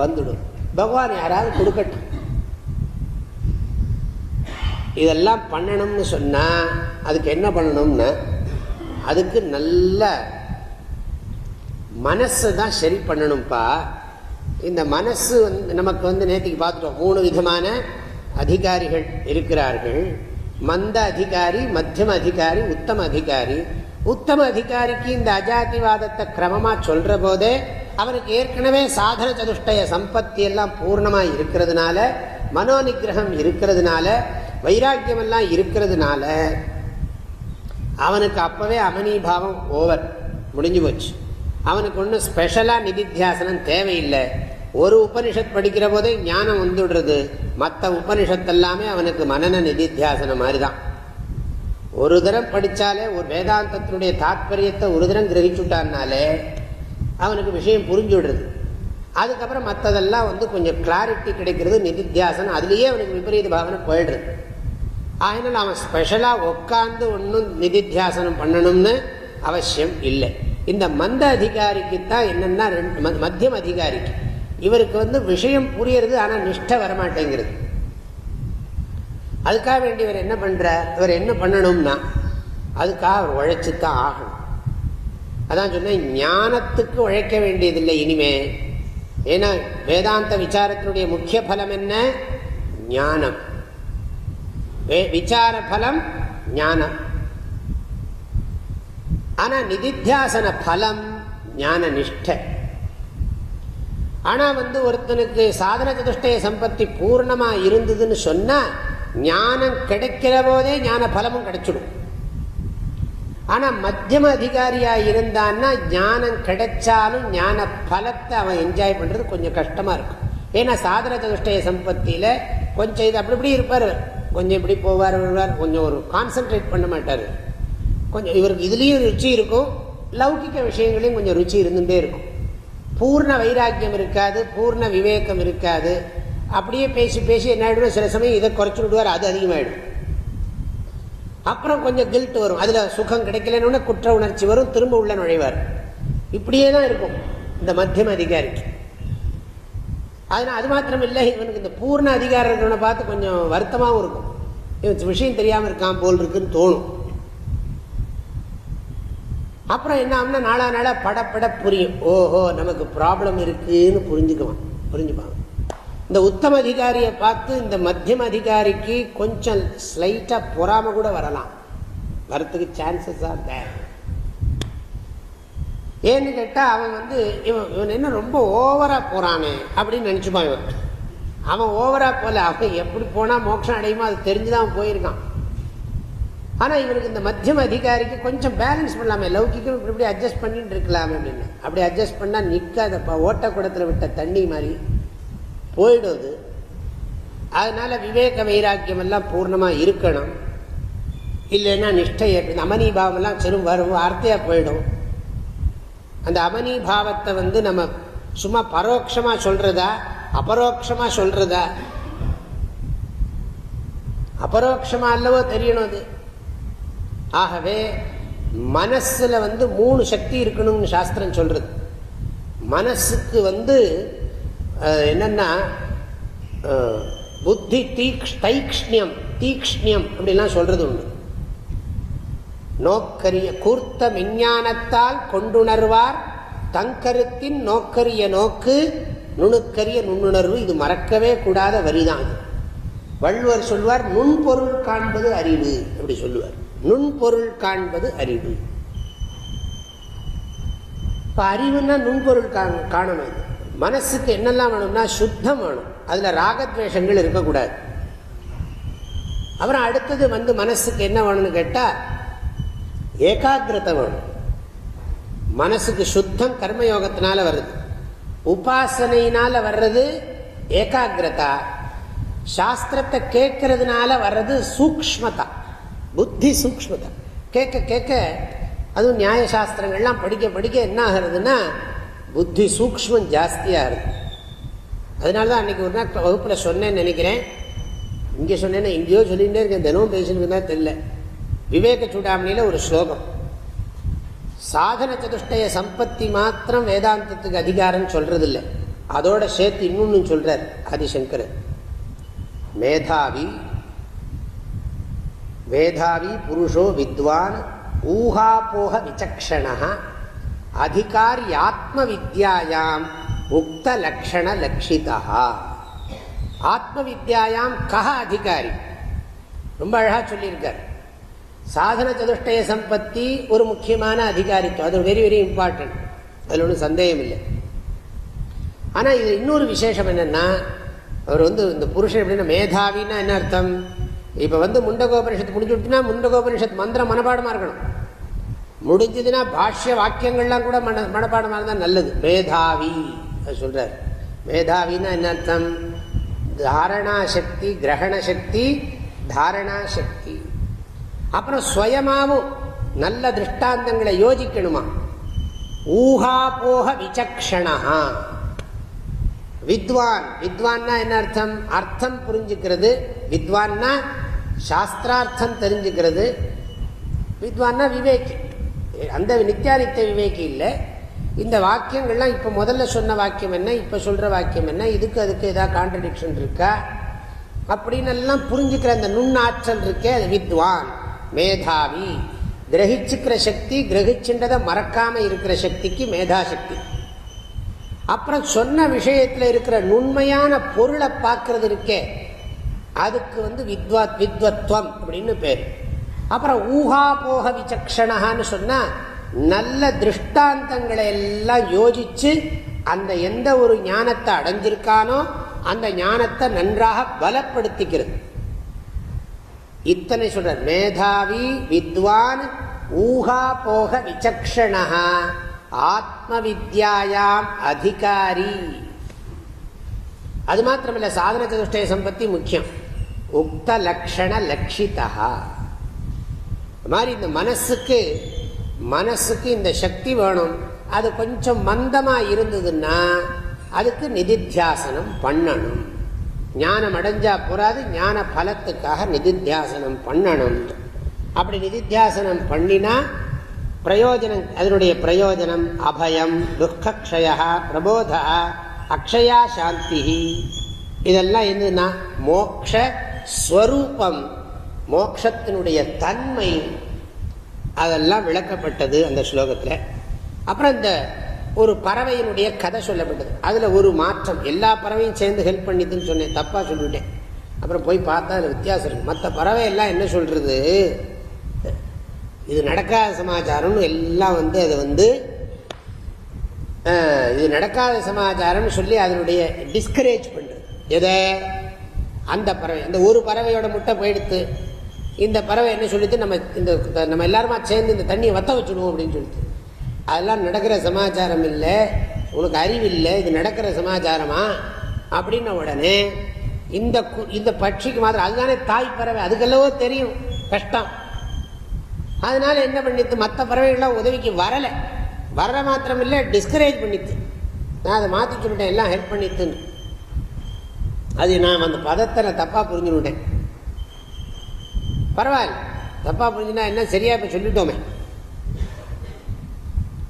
வந்துடும் பகவான் யாராவது கொடுக்கட்டும். இதெல்லாம் பண்ணணும்னு சொன்னால் அதுக்கு என்ன பண்ணணும்னா அதுக்கு நல்ல மனசு தான் சரி பண்ணணும்ப்பா இந்த மனசு வந்து நமக்கு வந்து நேற்றுக்கு பார்த்துட்டோம் மூணு விதமான அதிகாரிகள் இருக்கிறார்கள். மந்த அதிகாரி மத்தியம அதிகாரி உத்தம அதிகாரி. உத்தம அதிகாரிக்கு இந்த அஜாதிவாதத்தை கிரமமாக சொல்கிற போதே அவனுக்கு ஏற்கனவே சாதன சதுஷ்டய சம்பத்தி எல்லாம் பூர்ணமாக இருக்கிறதுனால மனோ நிகிரகம் இருக்கிறதுனால வைராக்கியம் எல்லாம் இருக்கிறதுனால அவனுக்கு அப்பவே அமனிபாவம் ஓவர் முடிஞ்சு போச்சு. அவனுக்கு ஒன்றும் ஸ்பெஷலாக நிதித்தியாசனம் தேவையில்லை. ஒரு உபனிஷத் படிக்கிற போதே ஞானம் வந்துடுறது. மற்ற உபனிஷத் எல்லாமே அவனுக்கு மனன நிதித்தியாசனம் மாதிரி தான் ஒரு தரம் படித்தாலே ஒரு வேதாந்தத்தினுடைய தாத்பரியத்தை ஒரு தரம் கிரகிச்சுட்டான்னாலே அவனுக்கு விஷயம் புரிஞ்சு விடுறது. அதுக்கப்புறம் மற்றதெல்லாம் வந்து கொஞ்சம் கிளாரிட்டி கிடைக்கிறது நிதித்தியாசனம் அதுலேயே அவனுக்கு விபரீத பாவனை போயிடுறது. அதனால் அவன் ஸ்பெஷலாக உட்காந்து ஒன்றும் நிதித்தியாசனம் பண்ணணும்னு அவசியம் இல்லை இந்த மந்த அதிகாரிக்கு தான் என்னென்னா மத்தியம் அதிகாரிக்கு இவருக்கு வந்து விஷயம் புரியறது ஆனால் நிஷ்ட வரமாட்டேங்கிறது அதுக்காக வேண்டி இவர் என்ன பண்ணுறார் இவர் என்ன பண்ணணும்னா அதுக்காக அவர் உழைச்சி தான் ஆகணும் அதான் சொன்னேன் ஞானத்துக்கு உழைக்க வேண்டியதில்லை இனிமே ஏன்னா வேதாந்த விசாரத்தினுடைய முக்கிய பலம் என்ன ஞானம் விசார பலம் ஞானம் ஆனா நிதித்தியாசன பலம் ஞான நிஷ்ட ஆனா வந்து ஒருத்தனுக்கு சாதன சதுஷ்டய சம்பத்தி பூர்ணமா இருந்ததுன்னு சொன்னா ஞானம் கிடைக்கிற போதே ஞான பலமும் கிடைச்சிடும் ஆனா மத்தியம அதிகாரியா இருந்தான்னா ஞானம் கிடைச்சாலும் ஞான பலத்தை அவன் என்ஜாய் பண்றது கொஞ்சம் கஷ்டமா இருக்கும் ஏன்னா சாதன சதுஷ்டய சம்பத்தியில கொஞ்சம் இது அப்படி இப்படி இருப்பார் கொஞ்சம் இப்படி போவார் வருவார். கொஞ்சம் ஒரு கான்சென்ட்ரேட் பண்ண மாட்டார். கொஞ்சம் இவருக்கு இதுலேயும் ருச்சி இருக்கும். லௌகிக்க விஷயங்களையும் கொஞ்சம் ருச்சி இருந்துகிட்டே இருக்கும். பூர்ண வைராக்கியம் இருக்காது பூர்ண விவேகம் இருக்காது. அப்படியே பேசி பேசி என்ன ஆகிடும் சில சமயம் இதை குறைச்சி விடுவார் அது அதிகமாகிடும் அப்புறம் கொஞ்சம் கில்ட் வரும். அதில் சுகம் கிடைக்கலன்னு குற்ற உணர்ச்சி வரும் திரும்ப உள்ள நுழைவார். இப்படியே தான் இருக்கும். இந்த மத்தியம அதிகாரிக்கு. அதனால் அது மாத்திரம் இல்லை இவனுக்கு இந்த பூர்ண அதிகாரம் இருக்கிறவனை பார்த்து கொஞ்சம் வருத்தமாகவும் இருக்கும். இவன் விஷயம் தெரியாமல் இருக்கான் போல் இருக்குன்னு தோணும். அப்புறம் என்ன ஆகும்னா நாளா நாளாக படப்பட புரியும். ஓஹோ நமக்கு ப்ராப்ளம் இருக்குன்னு புரிஞ்சுக்குவான். புரிஞ்சுப்பாங்க இந்த உத்தம அதிகாரியை பார்த்து இந்த மத்தியம அதிகாரிக்கு கொஞ்சம் ஸ்லைட்டாக பொறாமல் கூட வரலாம். வரத்துக்கு சான்சஸ் ஆர் தேர் ஏன்னு கேட்டால் அவன் வந்து இவன் இவன் என்ன ரொம்ப ஓவராக போகிறானே அப்படின்னு நினச்சிப்பான் இவன். அவன் ஓவராக போகல. அவன் எப்படி போனால் மோட்சம் அடையுமோ அது தெரிஞ்சுதான் போயிருக்கான். ஆனால் இவனுக்கு இந்த மத்தியம அதிகாரிக்கு கொஞ்சம் பேலன்ஸ் பண்ணலாமே. லௌகிக்கும் இப்படி அட்ஜஸ்ட் பண்ணிட்டு இருக்கலாமே அப்படின்னு. அப்படி அட்ஜஸ்ட் பண்ணால் நிற்காதப்பா ஓட்டக்கூடத்தில் விட்ட தண்ணி மாதிரி போயிடுது. அதனால விவேக வைராக்கியம் எல்லாம் பூர்ணமாக இருக்கணும். இல்லைன்னா நிஷ்டை அமனி பாவம்லாம் சிறு வரும். வார்த்தையாக போயிடும். அந்த அமனி பாவத்தை வந்து நம்ம சும்மா பரோட்சமாக சொல்றதா? அபரோக்ஷமாக சொல்றதா? அபரோக்ஷமா அல்லவோ தெரியணும் அது. ஆகவே மனசுல வந்து மூணு சக்தி இருக்கணும்னு சாஸ்திரம் சொல்றது. மனசுக்கு வந்து என்னன்னா புத்தி தீக்ஷ் தைக்ஷ்ணியம் தீக்ஷ்ணியம் அப்படிலாம் சொல்றது உண்டு. நோக்கரிய கூர்த்த விஞ்ஞானத்தால் கொண்டுணர்வார். தங்கருத்தின் நோக்கரிய நோக்கு நுணுக்கரிய நுண்ணுணர்வு இது மறக்கவே கூடாத வரிதான் வள்ளுவர் சொல்வார் நுண்பொருள் காண்பது அறிவு அப்படி சொல்லுவார். நுண்பொருள் காண்பது அறிவு. இப்ப அறிவுன்னா நுண்பொருள் காணணும் மனசுக்கு என்னெல்லாம் வேணும்னா சுத்தம் வேணும். அதுல ராகத்வேஷங்கள் இருக்கக்கூடாது. அப்புறம் அடுத்தது வந்து மனசுக்கு என்ன வேணும்னு கேட்டா ஏகாகிரதை வேணும் மனசுக்கு சுத்தம் கர்மயோகத்தினால வருது. உபாசனையினால வர்றது ஏகாகிரதா. சாஸ்திரத்தை கேட்கறதுனால வர்றது சூக்மதா புத்தி சூக்மதா கேட்க கேட்க அதுவும் நியாயசாஸ்திரங்கள்லாம் படிக்க படிக்க என்ன ஆகுறதுன்னா புத்தி சூக்மம் ஜாஸ்தியாகுது அதனால தான் அன்னைக்கு ஒரு நாள் வகுப்பில் சொன்னேன்னு நினைக்கிறேன். இங்கே சொன்னேன்னா இங்கேயோ சொல்லிகிட்டே இருக்கேன். தினமும் பேசினதுன்னா தெரியல. விவேக சூடாமணியில் ஒரு ஸ்லோகம். சாதன சதுஷ்டய சம்பத்தி மாத்திரம் வேதாந்தத்துக்கு அதிகாரம் சொல்றது இல்லை அதோட சேர்த்து இன்னொன்னு சொல்றார் ஆதிசங்கர் மேதாவி வேதாவி புருஷோ வித்வான் ஊகாபோக விசக்ஷண அதிகாரி ஆத்ம வித்யாயாம் முக்த லக்ஷண லட்சிதா ஆத்ம வித்யாயாம் கஹ அதிகாரி. ரொம்ப அழகா சொல்லியிருக்கார். சாதன சதுஷ்டய சம்பத்தி ஒரு முக்கியமான அதிகாரித்துவம். அது வெரி வெரி இம்பார்ட்டன்ட் அதில் ஒன்றும் சந்தேகம் இல்லை ஆனால் இது இன்னொரு விசேஷம் என்னென்னா அவர் வந்து இந்த புருஷன் எப்படின்னா மேதாவின்னா என்ன அர்த்தம்? இப்போ வந்து முண்டகோபனிஷத்து முடிஞ்சு விட்டுனா முண்டகோபனிஷத்து மந்திரம் மனப்பாடமாக இருக்கணும். முடிஞ்சதுன்னா பாஷ்ய வாக்கியங்கள்லாம் கூட மன மனப்பாடமாக இருந்தால் நல்லது. மேதாவி அது சொல்கிறார் மேதாவின்னா என்ன அர்த்தம்? தாரணா சக்தி கிரகண சக்தி தாரணா சக்தி. அப்புறம் சுயமாவும் நல்ல திருஷ்டாந்தங்களை யோசிக்கணுமா ஊஹா போக விசக்ஷணா வித்வான். வித்வான்னா என்ன அர்த்தம்? அர்த்தம் புரிஞ்சுக்கிறது. வித்வான்னா சாஸ்திரார்த்தம் தெரிஞ்சுக்கிறது. வித்வான்னா விவேக்கி அந்த நித்தியானித்திய விவேக்கி இல்லை. இந்த வாக்கியங்கள்லாம் இப்போ முதல்ல சொன்ன வாக்கியம் என்ன? இப்போ சொல்கிற வாக்கியம் என்ன? இதுக்கு அதுக்கு ஏதாவது கான்ட்ரடிக்ஷன் இருக்கா? அப்படின்னு எல்லாம் புரிஞ்சுக்கிற அந்த நுண்ணாற்றல் இருக்கே அது வித்வான். மேதாவி. கிரகிச்சுக்கிற சக்தி கிரகிச்சுன்றதை மறக்காம இருக்கிற சக்திக்கு மேதாசக்தி. அப்புறம் சொன்ன விஷயத்தில் இருக்கிற நுண்மையான பொருளை பார்க்கறது இருக்கே அதுக்கு வந்து வித்வத் வித்வத்வம் அப்படின்னு பேர். அப்புறம் ஊஹா போக விசக்ஷணான்னு சொன்னால் நல்ல திருஷ்டாந்தங்களை எல்லாம் யோசிச்சு அந்த எந்த ஒரு ஞானத்தை அடைஞ்சிருக்கானோ அந்த ஞானத்தை நன்றாக பலப்படுத்திக்கிறது. இத்தனை சொல்ற மேதாவி வித்வான் ஊகா போக விசக்ஷணா ஆத்ம வித்யாயாம் அதிகாரி. அது மாத்திரமில்ல சாதன சதுஷ்டய சம்பத்தி முக்கியம். உக்த லக்ஷண லட்சிதா மாதிரி இந்த மனசுக்கு மனசுக்கு இந்த சக்தி வேணும். அது கொஞ்சம் மந்தமாக இருந்ததுன்னா அதுக்கு நிதித்தியாசனம் பண்ணணும். ஞானம் அடைஞ்சா போறாது ஞான பலத்துக்காக நிதித்தியாசனம் பண்ணணும். அப்படி நிதித்தியாசனம் பண்ணினா பிரயோஜனம் அதனுடைய பிரயோஜனம் அபயம் துக்கக்ஷயா பிரபோதா அக்ஷயா சாந்தி. இதெல்லாம் என்னன்னா மோக்ஷஸ்வரூபம் மோக்ஷத்தினுடைய தன்மை. அதெல்லாம் விளக்கப்பட்டது அந்த ஸ்லோகத்தில். அப்புறம் இந்த ஒரு பறவையினுடைய கதை சொல்லப்பட்டது. அதில் ஒரு மாற்றம். எல்லா பறவையும் சேர்ந்து ஹெல்ப் பண்ணிதுன்னு சொன்னேன். தப்பாக சொல்லிவிட்டேன் அப்புறம் போய் பார்த்தா அதில் வித்தியாசம் இருக்கு. மற்ற பறவை எல்லாம் என்ன சொல்கிறது இது நடக்காத சமாச்சாரம்னு எல்லாம் வந்து அதை வந்து இது நடக்காத சமாச்சாரம்னு சொல்லி அதனுடைய டிஸ்கரேஜ் பண்ணுறது எதை? அந்த பறவை. அந்த ஒரு பறவையோட முட்டை போயிடுத்து. இந்த பறவை என்ன சொல்லிட்டு நம்ம இந்த நம்ம எல்லாருமா சேர்ந்து இந்த தண்ணியை வத்த வச்சுடுவோம் அப்படின்னு சொல்லிட்டு. அதெல்லாம் நடக்கிற சமாச்சாரம் இல்லை உனக்கு அறிவு இல்லை இது நடக்கிற சமாச்சாரமா? அப்படின்ன உடனே இந்த இந்த பட்சிக்கு மாத்திரம் அதுதானே தாய் பறவை அதுக்கெல்லவோ தெரியும் கஷ்டம். அதனால என்ன பண்ணித்து மற்ற பறவைகள்லாம் உதவிக்கு வரலை. வர மாத்திரம் இல்லை டிஸ்கரேஜ் பண்ணித்து. நான் அதை மாற்றி சொல்லிட்டேன் எல்லாம் ஹெல்ப் பண்ணித்துன்னு. அது நான் அந்த பதத்தை நான் தப்பாக புரிஞ்சுவிட்டேன் பரவாயில்ல. தப்பாக புரிஞ்சுனா என்ன சரியாக இப்போ சொல்லிட்டோமே.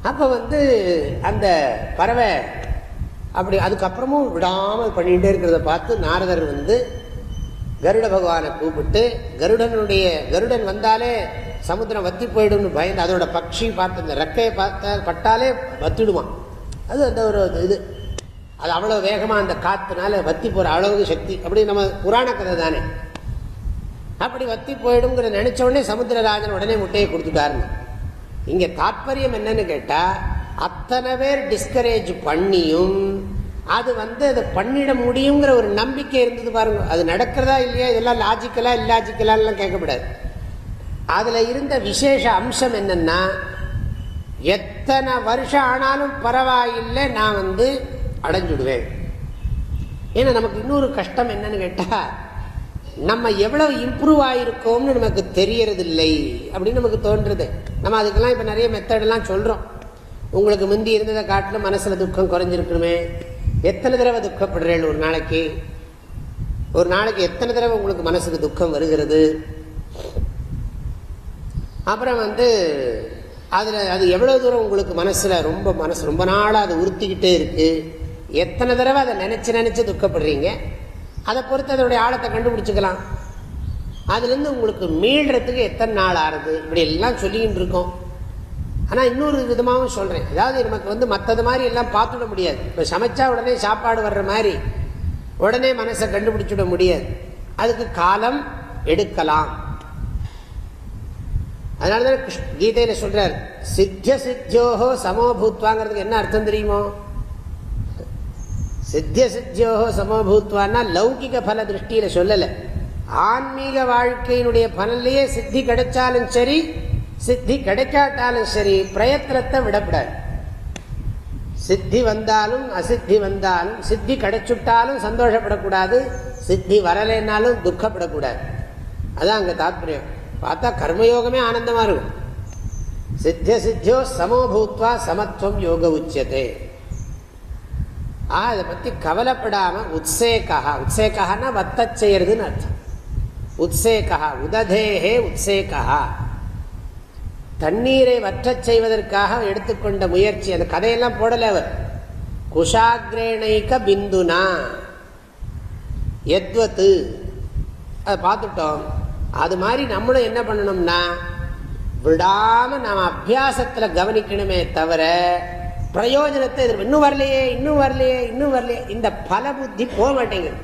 அப்போ வந்து அந்த பறவை அப்படி அதுக்கப்புறமும் விடாமல் பண்ணிகிட்டே இருக்கிறத பார்த்து நாரதர் வந்து கருட பகவானை கூப்பிட்டு கருடனுடைய கருடன் வந்தாலே சமுத்திரம் வத்தி போயிடும்னு பயந்து அதோட பக்ஷி பார்த்து இந்த ரெக்கையை பார்த்த பட்டாலே வத்திடுவான். அது அந்த ஒரு இது. அது அவ்வளோ வேகமாக அந்த காற்றுனால வத்தி போகிற அளவுக்கு சக்தி. அப்படி நம்ம புராண கதை தானே. அப்படி வத்தி போயிடுங்கிற நினச்ச உடனே சமுத்திரராஜன் உடனே முட்டையை கொடுத்துட்டாருன்னு இங்கே தாற்பயம் என்னன்னு கேட்டால் அத்தனை பேர் டிஸ்கரேஜ் பண்ணியும் அது வந்து அதை பண்ணிட முடியுங்கிற ஒரு நம்பிக்கை இருந்தது பாருங்க. அது நடக்கிறதா இல்லையா? இதெல்லாம் லாஜிக்கலா இல்லாஜிக்கலான்லாம் கேட்கக்கூடாது. அதில் இருந்த விசேஷ அம்சம் என்னன்னா எத்தனை வருஷம் ஆனாலும் பரவாயில்லை நான் வந்து அடைஞ்சுடுவேன். ஏன்னா நமக்கு இன்னொரு கஷ்டம் என்னன்னு கேட்டால் நம்ம எவ்வளவு இம்ப்ரூவ் ஆயிருக்கோம்னு நமக்கு தெரியறதில்லை அப்படின்னு நமக்கு தோன்றுறது. நம்ம அதுக்கெல்லாம் இப்போ நிறைய மெத்தடெல்லாம் சொல்கிறோம் உங்களுக்கு முந்தி இருந்ததை காட்டிலும் மனசில் துக்கம் குறைஞ்சிருக்கணுமே. எத்தனை தடவை துக்கப்படுறேன் ஒரு நாளைக்கு? ஒரு நாளைக்கு எத்தனை தடவை உங்களுக்கு மனசுக்கு துக்கம் வருகிறது? அப்புறம் வந்து அதில் அது எவ்வளோ தூரம் உங்களுக்கு மனசில் ரொம்ப மனசு ரொம்ப நாளாக அது உறுத்திக்கிட்டே இருக்குது எத்தனை தடவை அதை நினச்சி நினச்சி துக்கப்படுறீங்க? அதை பொறுத்து அதனுடைய ஆழத்தை கண்டுபிடிச்சிக்கலாம். அதுலேருந்து உங்களுக்கு மீள்றதுக்கு எத்தனை நாள் ஆறுது? இப்படி எல்லாம் சொல்லிக்கிட்டு இருக்கோம். ஆனால் இன்னொரு விதமாகவும் சொல்கிறேன் அதாவது நமக்கு வந்து மற்றது மாதிரி எல்லாம் பார்த்துட முடியாது. இப்போ சமைச்சா உடனே சாப்பாடு வர்ற மாதிரி உடனே மனசை கண்டுபிடிச்சிட முடியாது. அதுக்கு காலம் எடுக்கலாம். அதனால தான் கீதையில் சொல்கிறார் சித்திய சித்தியோகோ சமோபூத்வாங்கிறதுக்கு என்ன அர்த்தம் தெரியுமோ? சித்திய சித்தியோகோ சமோபூத்வான்னா லௌகிக பல திருஷ்டியில சொல்லலை. ஆன்மீக வாழ்க்கையினுடைய பலன்லேயே சித்தி கிடைச்சாலும் சரி சித்தி கிடைக்காட்டாலும் சரி பிரயத்தனத்தை விடப்படாது. சித்தி வந்தாலும் அசித்தி வந்தாலும் சித்தி கிடைச்சுட்டாலும் சந்தோஷப்படக்கூடாது சித்தி வரலைன்னாலும் துக்கப்படக்கூடாது. அதான் அங்கே தாத்பரியம். பார்த்தா கர்மயோகமே ஆனந்தமா இருக்கும். சித்திய சித்தியோ சமோபூத்வா சமத்துவம் யோக உச்சத்தை ஆ அதை பற்றி கவலைப்படாமல் உத்சேகா உத்சேகான்னா வத்த செய்யறதுன்னு அர்த்தம் உத்சேகா உததேகே உத்சேகா தண்ணீரை வற்றச் செய்வதற்காக எடுத்துக்கொண்ட முயற்சி. அந்த கதையெல்லாம் போடலை அவர். குஷாகிரேணைக்க பிந்துனா எத்வத்து அதை பார்த்துட்டோம். அது மாதிரி நம்மளும் என்ன பண்ணணும்னா விடாமல் நாம் அபியாசத்தில் கவனிக்கணுமே தவிர பிரயோஜனத்தை இன்னும் வரலையே இன்னும் வரலையே இன்னும் வரலையே. இந்த பல புத்தி போக மாட்டேங்குது.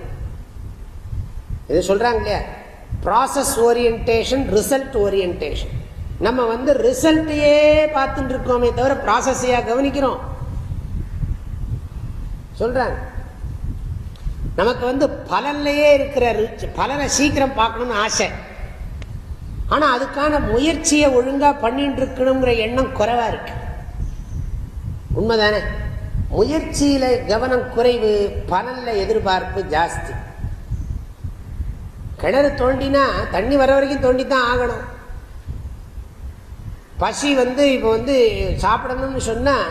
இது சொல்றாங்க இல்லையா? ப்ராசஸ் ஓரியன்டேஷன் ரிசல்ட் ஓரியன்டேஷன் நம்ம வந்து ரிசல்ட்டையே பார்த்துட்டு இருக்கோமே தவிர ப்ராசஸையா கவனிக்கிறோம். சொல்றாங்க. நமக்கு வந்து பலன்லையே இருக்கிற பலனை சீக்கிரம் பார்க்கணும்னு ஆசை. ஆனா அதுக்கான முயற்சியை ஒழுங்கா பண்ணிட்டு இருக்கணுங்கிற எண்ணம் குறைவா இருக்கு. உண்மைதானே? முயற்சியில கவனம் குறைவு பலன்ல எதிர்பார்ப்பு ஜாஸ்தி. கிணறு தோண்டினா தண்ணி வர வரைக்கும் தோண்டி தான் ஆகணும். பசி வந்து இப்போ வந்து சாப்பிடணும்னு சொன்னால்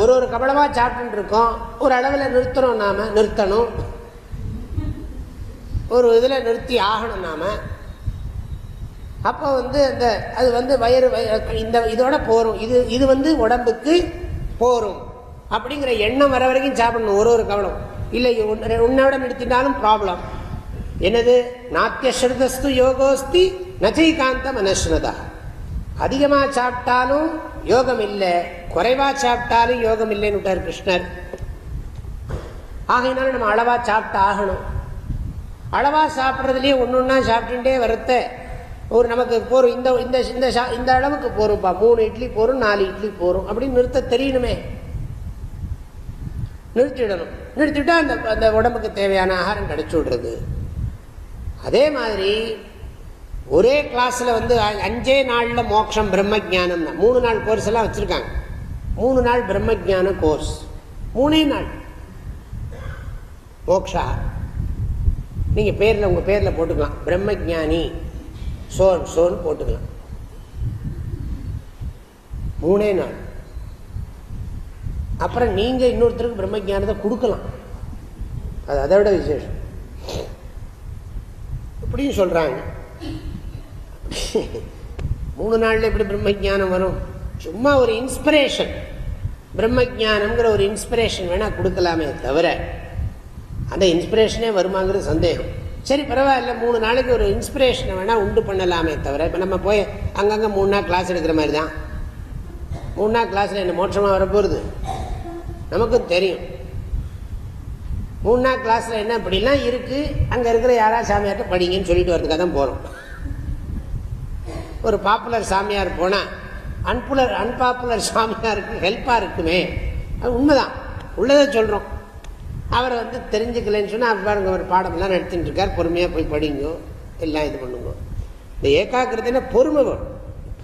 ஒரு ஒரு கபலமாக சாப்பிட்டு இருக்கோம் ஒரு அளவில் நிறுத்தணும் நாம் நிறுத்தணும். ஒரு இதில் நிறுத்தி ஆகணும் நாம். அப்போ வந்து அந்த அது வந்து வயிறு இந்த இதோட போரும். இது இது வந்து உடம்புக்கு போரும். அப்படிங்கிற எண்ணம் வர வரைக்கும் சாப்பிடணும் ஒரு ஒரு கவனம். இல்லை உன்னோட நிறுத்தினாலும் ப்ராப்ளம் என்னது? நாத்திய ஸ்ருதஸ்து யோகோஸ்தி நஜைகாந்த மனஸ்னதா அதிகமாக சாப்பிட்டாலும் யோகம் இல்லை. குறைவாக சாப்பிட்டாலும் யோகம் இல்லைன்னு விட்டார் கிருஷ்ணர். ஆகையினால நம்ம அளவாக சாப்பிட்டு ஆகணும். அளவாக சாப்பிட்றதுலேயே ஒன்று ஒன்றா சாப்பிட்டுட்டே வரத்தை. ஒரு நமக்கு போரும் இந்த இந்த இந்த இந்த அளவுக்கு போரும்ப்பா மூணு இட்லி போரும் நாலு இட்லி போரும் அப்படின்னு நிறுத்த தெரியணுமே. நிறுத்திடணும். நிறுத்திட்டா அந்த அந்த உடம்புக்கு தேவையான ஆகாரம் கிடைச்சி விடுறது. அதே மாதிரி ஒரே கிளாஸில் வந்து அஞ்சே நாளில் மோட்சம் பிரம்ம ஜானம் தான். மூணு நாள் கோர்ஸ் எல்லாம் வச்சுருக்காங்க. மூணு நாள் பிரம்ம ஜான கோர்ஸ் மூணே நாள். மோக்ஷா நீங்கள் பேரில் உங்கள் பேரில் போட்டுக்கலாம். பிரம்ம ஜானி சோன் சோன் போட்டுக்கலாம். மூணே நாள். அப்புறம் நீங்க இன்னொருத்தருக்கு பிரம்ம ஜானத்தை கொடுக்கலாம். அது அதை விட விசேஷம். இப்படியும் சொல்றாங்க. மூணு நாள்ல எப்படி பிரம்ம ஜானம் வரும்? சும்மா ஒரு இன்ஸ்பிரேஷன் பிரம்ம ஜானம்ங்கிற ஒரு இன்ஸ்பிரேஷன் வேணா கொடுக்கலாமே தவிர அந்த இன்ஸ்பிரேஷனே வருமாங்கிற சந்தேகம். சரி பரவாயில்ல. மூணு நாளைக்கு ஒரு இன்ஸ்பிரேஷனை வேணால் உண்டு பண்ணலாமே தவிர இப்போ நம்ம போய் அங்கங்கே மூணு நாள் கிளாஸ் எடுக்கிற மாதிரி தான் மூணு நாள் கிளாஸில் என்ன மோட்சமாக வரப்போகுது? நமக்கும் தெரியும். மூணு நாள் கிளாஸில் என்ன அப்படிலாம் இருக்குது அங்கே இருக்கிற யாராவது சாமியார்ட்ட படிங்கன்னு சொல்லிட்டு வரதுக்காக தான் போகிறோம் ஒரு பாப்புலர் சாமியார் போனால் அன்புலர் அன்பாப்புலர் சாமியாருக்கு ஹெல்ப்பாக இருக்குமே. அது உண்மைதான். உள்ளதை சொல்கிறோம் அவரை வந்து தெரிஞ்சுக்கலன்னு சொன்னால் பாருங்க ஒரு பாடமெல்லாம் நடத்திட்டு இருக்கார் பொறுமையாக போய் படிங்கோ எல்லாம் இது பண்ணுங்க. இந்த ஏகாகிரதைனா பொறுமை வேணும்.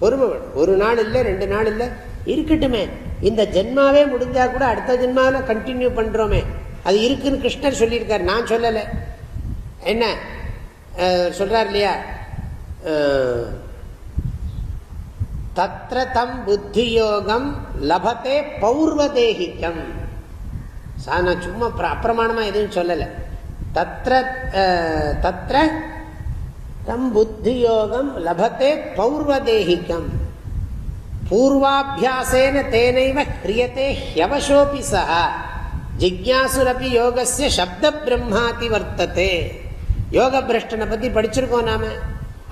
பொறுமை வேணும். ஒரு நாள் இல்லை ரெண்டு நாள் இல்லை இருக்கட்டுமே. இந்த ஜென்மாவே முடிஞ்சால் கூட அடுத்த ஜென்மாவில் கண்டினியூ பண்ணுறோமே அது இருக்குன்னு கிருஷ்ணர் சொல்லியிருக்கார். நான் சொல்லலை. என்ன? சொல்கிறார் இல்லையா? தத்திர தம் புத்தி யோகம் லபத்தே பௌர்வதேகிக்கம். நான் சும்மா அப்பிரமாணமாக எதுவும் சொல்லலை. தத்திர தத்திர தம் புத்தி யோகம் லபத்தே பௌர்வதேகிக்கம் பூர்வாபியாசேன தேனைவ கிரியத்தே ஹியவசோபி சக ஜிக்யாசுரபி யோகசிய சப்த பிரம்மாதி வர்த்ததே. யோக பிரஷ்டனை பற்றி படிச்சிருக்கோம் நாம.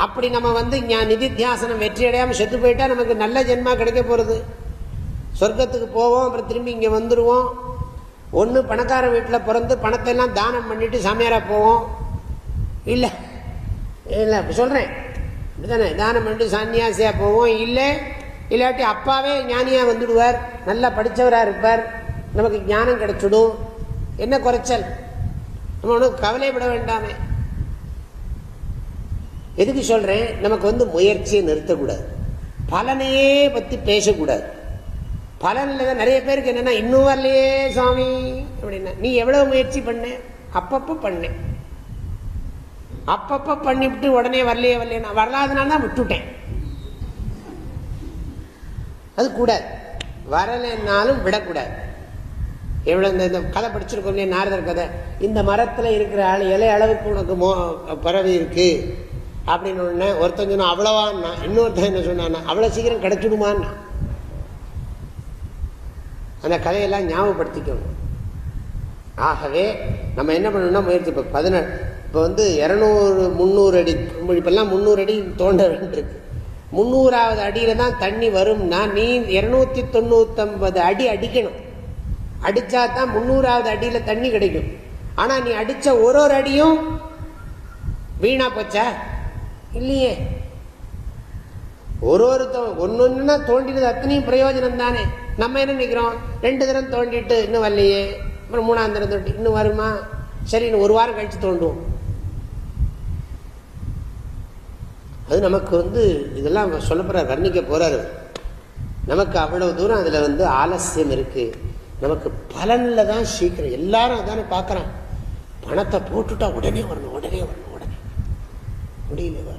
அப்படி நம்ம வந்து நிதித்தியாசனம் வெற்றி அடையாமல் செத்து போயிட்டா நமக்கு நல்ல ஜென்மா கிடைக்க போகிறது சொர்க்கத்துக்கு போவோம் அப்புறம் திரும்பி இங்கே வந்துடுவோம் ஒன்று பணக்கார வீட்டில் பிறந்து பணத்தை எல்லாம் தானம் பண்ணிட்டு சாமியாராக போவோம். இல்லை. இல்லை இப்போ சொல்கிறேன் அப்படிதானே தானம் பண்ணிட்டு சன்னியாசியாக போவோம். இல்லை இல்லாட்டி அப்பாவே ஞானியாக வந்துடுவார். நல்லா படித்தவராக இருப்பார். நமக்கு ஞானம் கிடைச்சிடும். என்ன குறைச்சல்? நம்ம ஒன்றும் கவலைப்பட வேண்டாமே. எதுக்கு சொல்கிறேன் நமக்கு வந்து முயற்சியை நிறுத்தக்கூடாது. பலனையே பற்றி பேசக்கூடாது. பலன் இல்லை நிறைய பேருக்கு என்னன்னா இன்னும் வரலையே சுவாமி அப்படின்னா நீ எவ்வளவு முயற்சி பண்ண? அப்பப்போ பண்ணேன். அப்பப்போ பண்ணிவிட்டு உடனே வரலையே வரலையே வரலாதனால தான் விட்டுட்டேன். அது கூடாது. வரலைன்னாலும் விடக்கூடாது. எவ்வளோ இந்த கதை படிச்சிருக்கோம் இல்லையா நாரதர் கதை? இந்த மரத்தில் இருக்கிற ஆள் இலை அளவுக்கு உனக்கு மோ பறவை இருக்குது அப்படின்னு ஒன்று ஒருத்தன் சொன்னா அவ்வளவான்னா இன்னொருத்தன் என்ன சொன்னான்னா அவ்வளோ சீக்கிரம் கிடச்சிடுமான்னா. அந்த கதையெல்லாம் ஞாபகப்படுத்திக்கணும் ஆகவே நம்ம என்ன பண்ணணும்னா முயற்சி இப்போ பதினெட்டு இப்போ வந்து இரநூறு முந்நூறு அடி இப்போல்லாம் முந்நூறு அடி தோண்ட வேண்டியிருக்கு. முந்நூறாவது அடியில் தான் தண்ணி வரும்னா நீ இரநூத்தி தொண்ணூத்தொம்பது அடி அடிக்கணும். அடித்தா தான் முந்நூறாவது அடியில் தண்ணி கிடைக்கும். ஆனால் நீ அடித்த ஒரு ஒரு அடியும் வீணா போச்சா? இல்லையே. ஒரு ஒரு ஒன்னொன்னா தோண்டினது அத்தனையும் பிரயோஜனம் தானே நம்ம என்ன நினைக்கிறோம்? ரெண்டு தினம் தோண்டிட்டு இன்னும் வரலையே. அப்புறம் மூணாம் தினம் தோண்டி இன்னும் வருமா? சரி இன்னும் ஒரு வாரம் கழிச்சு தோண்டுவோம். அது நமக்கு வந்து இதெல்லாம் சொல்ல போகிறார் வர்ணிக்க போறாரு. நமக்கு அவ்வளவு தூரம் அதுல வந்து ஆலசியம் இருக்கு. நமக்கு பலன்ல தான் சீக்கிரம். எல்லாரும் அதானே பார்க்கறான் பணத்தை போட்டுட்டா உடனே வரணும் உடனே வரணும் உடனே. முடியல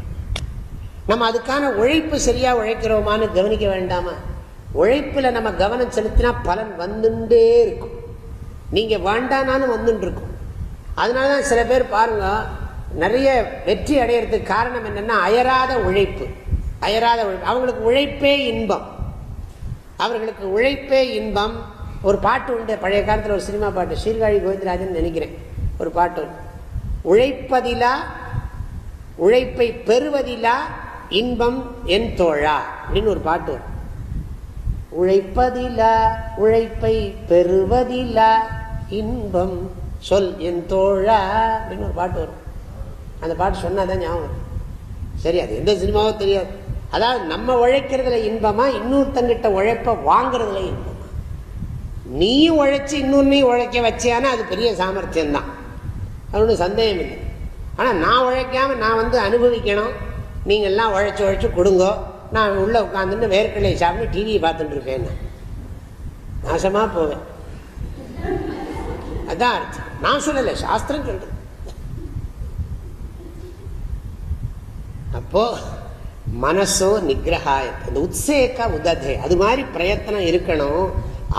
நம்ம அதுக்கான உழைப்பு சரியா உழைக்கிறோமான்னு கவனிக்க வேண்டாமா? உழைப்புல நம்ம கவனம் செலுத்தினா பலன் வந்துட்டே இருக்கும். நீங்க வேண்டானாலும் வந்துட்டு இருக்கும் அதனாலதான் சில பேர் பாருங்க நிறைய வெற்றி அடையிறதுக்கு காரணம் என்னன்னா அயராத உழைப்பு. அயராத உழைப்பு. அவங்களுக்கு உழைப்பே இன்பம். அவர்களுக்கு உழைப்பே இன்பம். ஒரு பாட்டு உண்டு பழைய காலத்தில் ஒரு சினிமா பாட்டு சீர்காழி கோவிந்தராஜன் நினைக்கிறேன். ஒரு பாட்டு உழைப்பதிலா உழைப்பை பெறுவதிலா இன்பம் என் தோழா. அப்படின்னு ஒரு பாட்டு வரும். உழைப்பதிலா உழைப்பை பெறுவதிலா இன்பம் சொல் என் தோழா. அப்படின்னு ஒரு பாட்டு வரும். அந்த பாட்டு சொன்னாதான் ஞாபகம் சரி அது எந்த சினிமாவோ தெரியாது. அதாவது நம்ம உழைக்கிறதுல இன்பமா இன்னொருத்தங்கிட்ட உழைப்ப வாங்குறதுல இன்பமா? நீயும் உழைச்சி இன்னொன்னையும் உழைக்க வச்சியானா அது பெரிய சாமர்த்தியம் தான் அது ஒன்றும் சந்தேகம் இல்லை ஆனால் நான் உழைக்காம நான் வந்து அனுபவிக்கணும். நீங்கள்லாம் உழைச்சி உழைச்சி கொடுங்கோ. நான் உள்ளே உட்காந்துட்டு வேர்க்கடலை சாப்பிட்டு டிவியை பார்த்துட்டு இருப்பேன் நாசமாக போவேன். அதான் அர்த்தம். நான் சொல்லலை சாஸ்திரம் சொல்றது. அப்போ மனசோ நிகிரகாய அந்த உத்சேக உததே அது மாதிரி பிரயத்தனம் இருக்கணும்.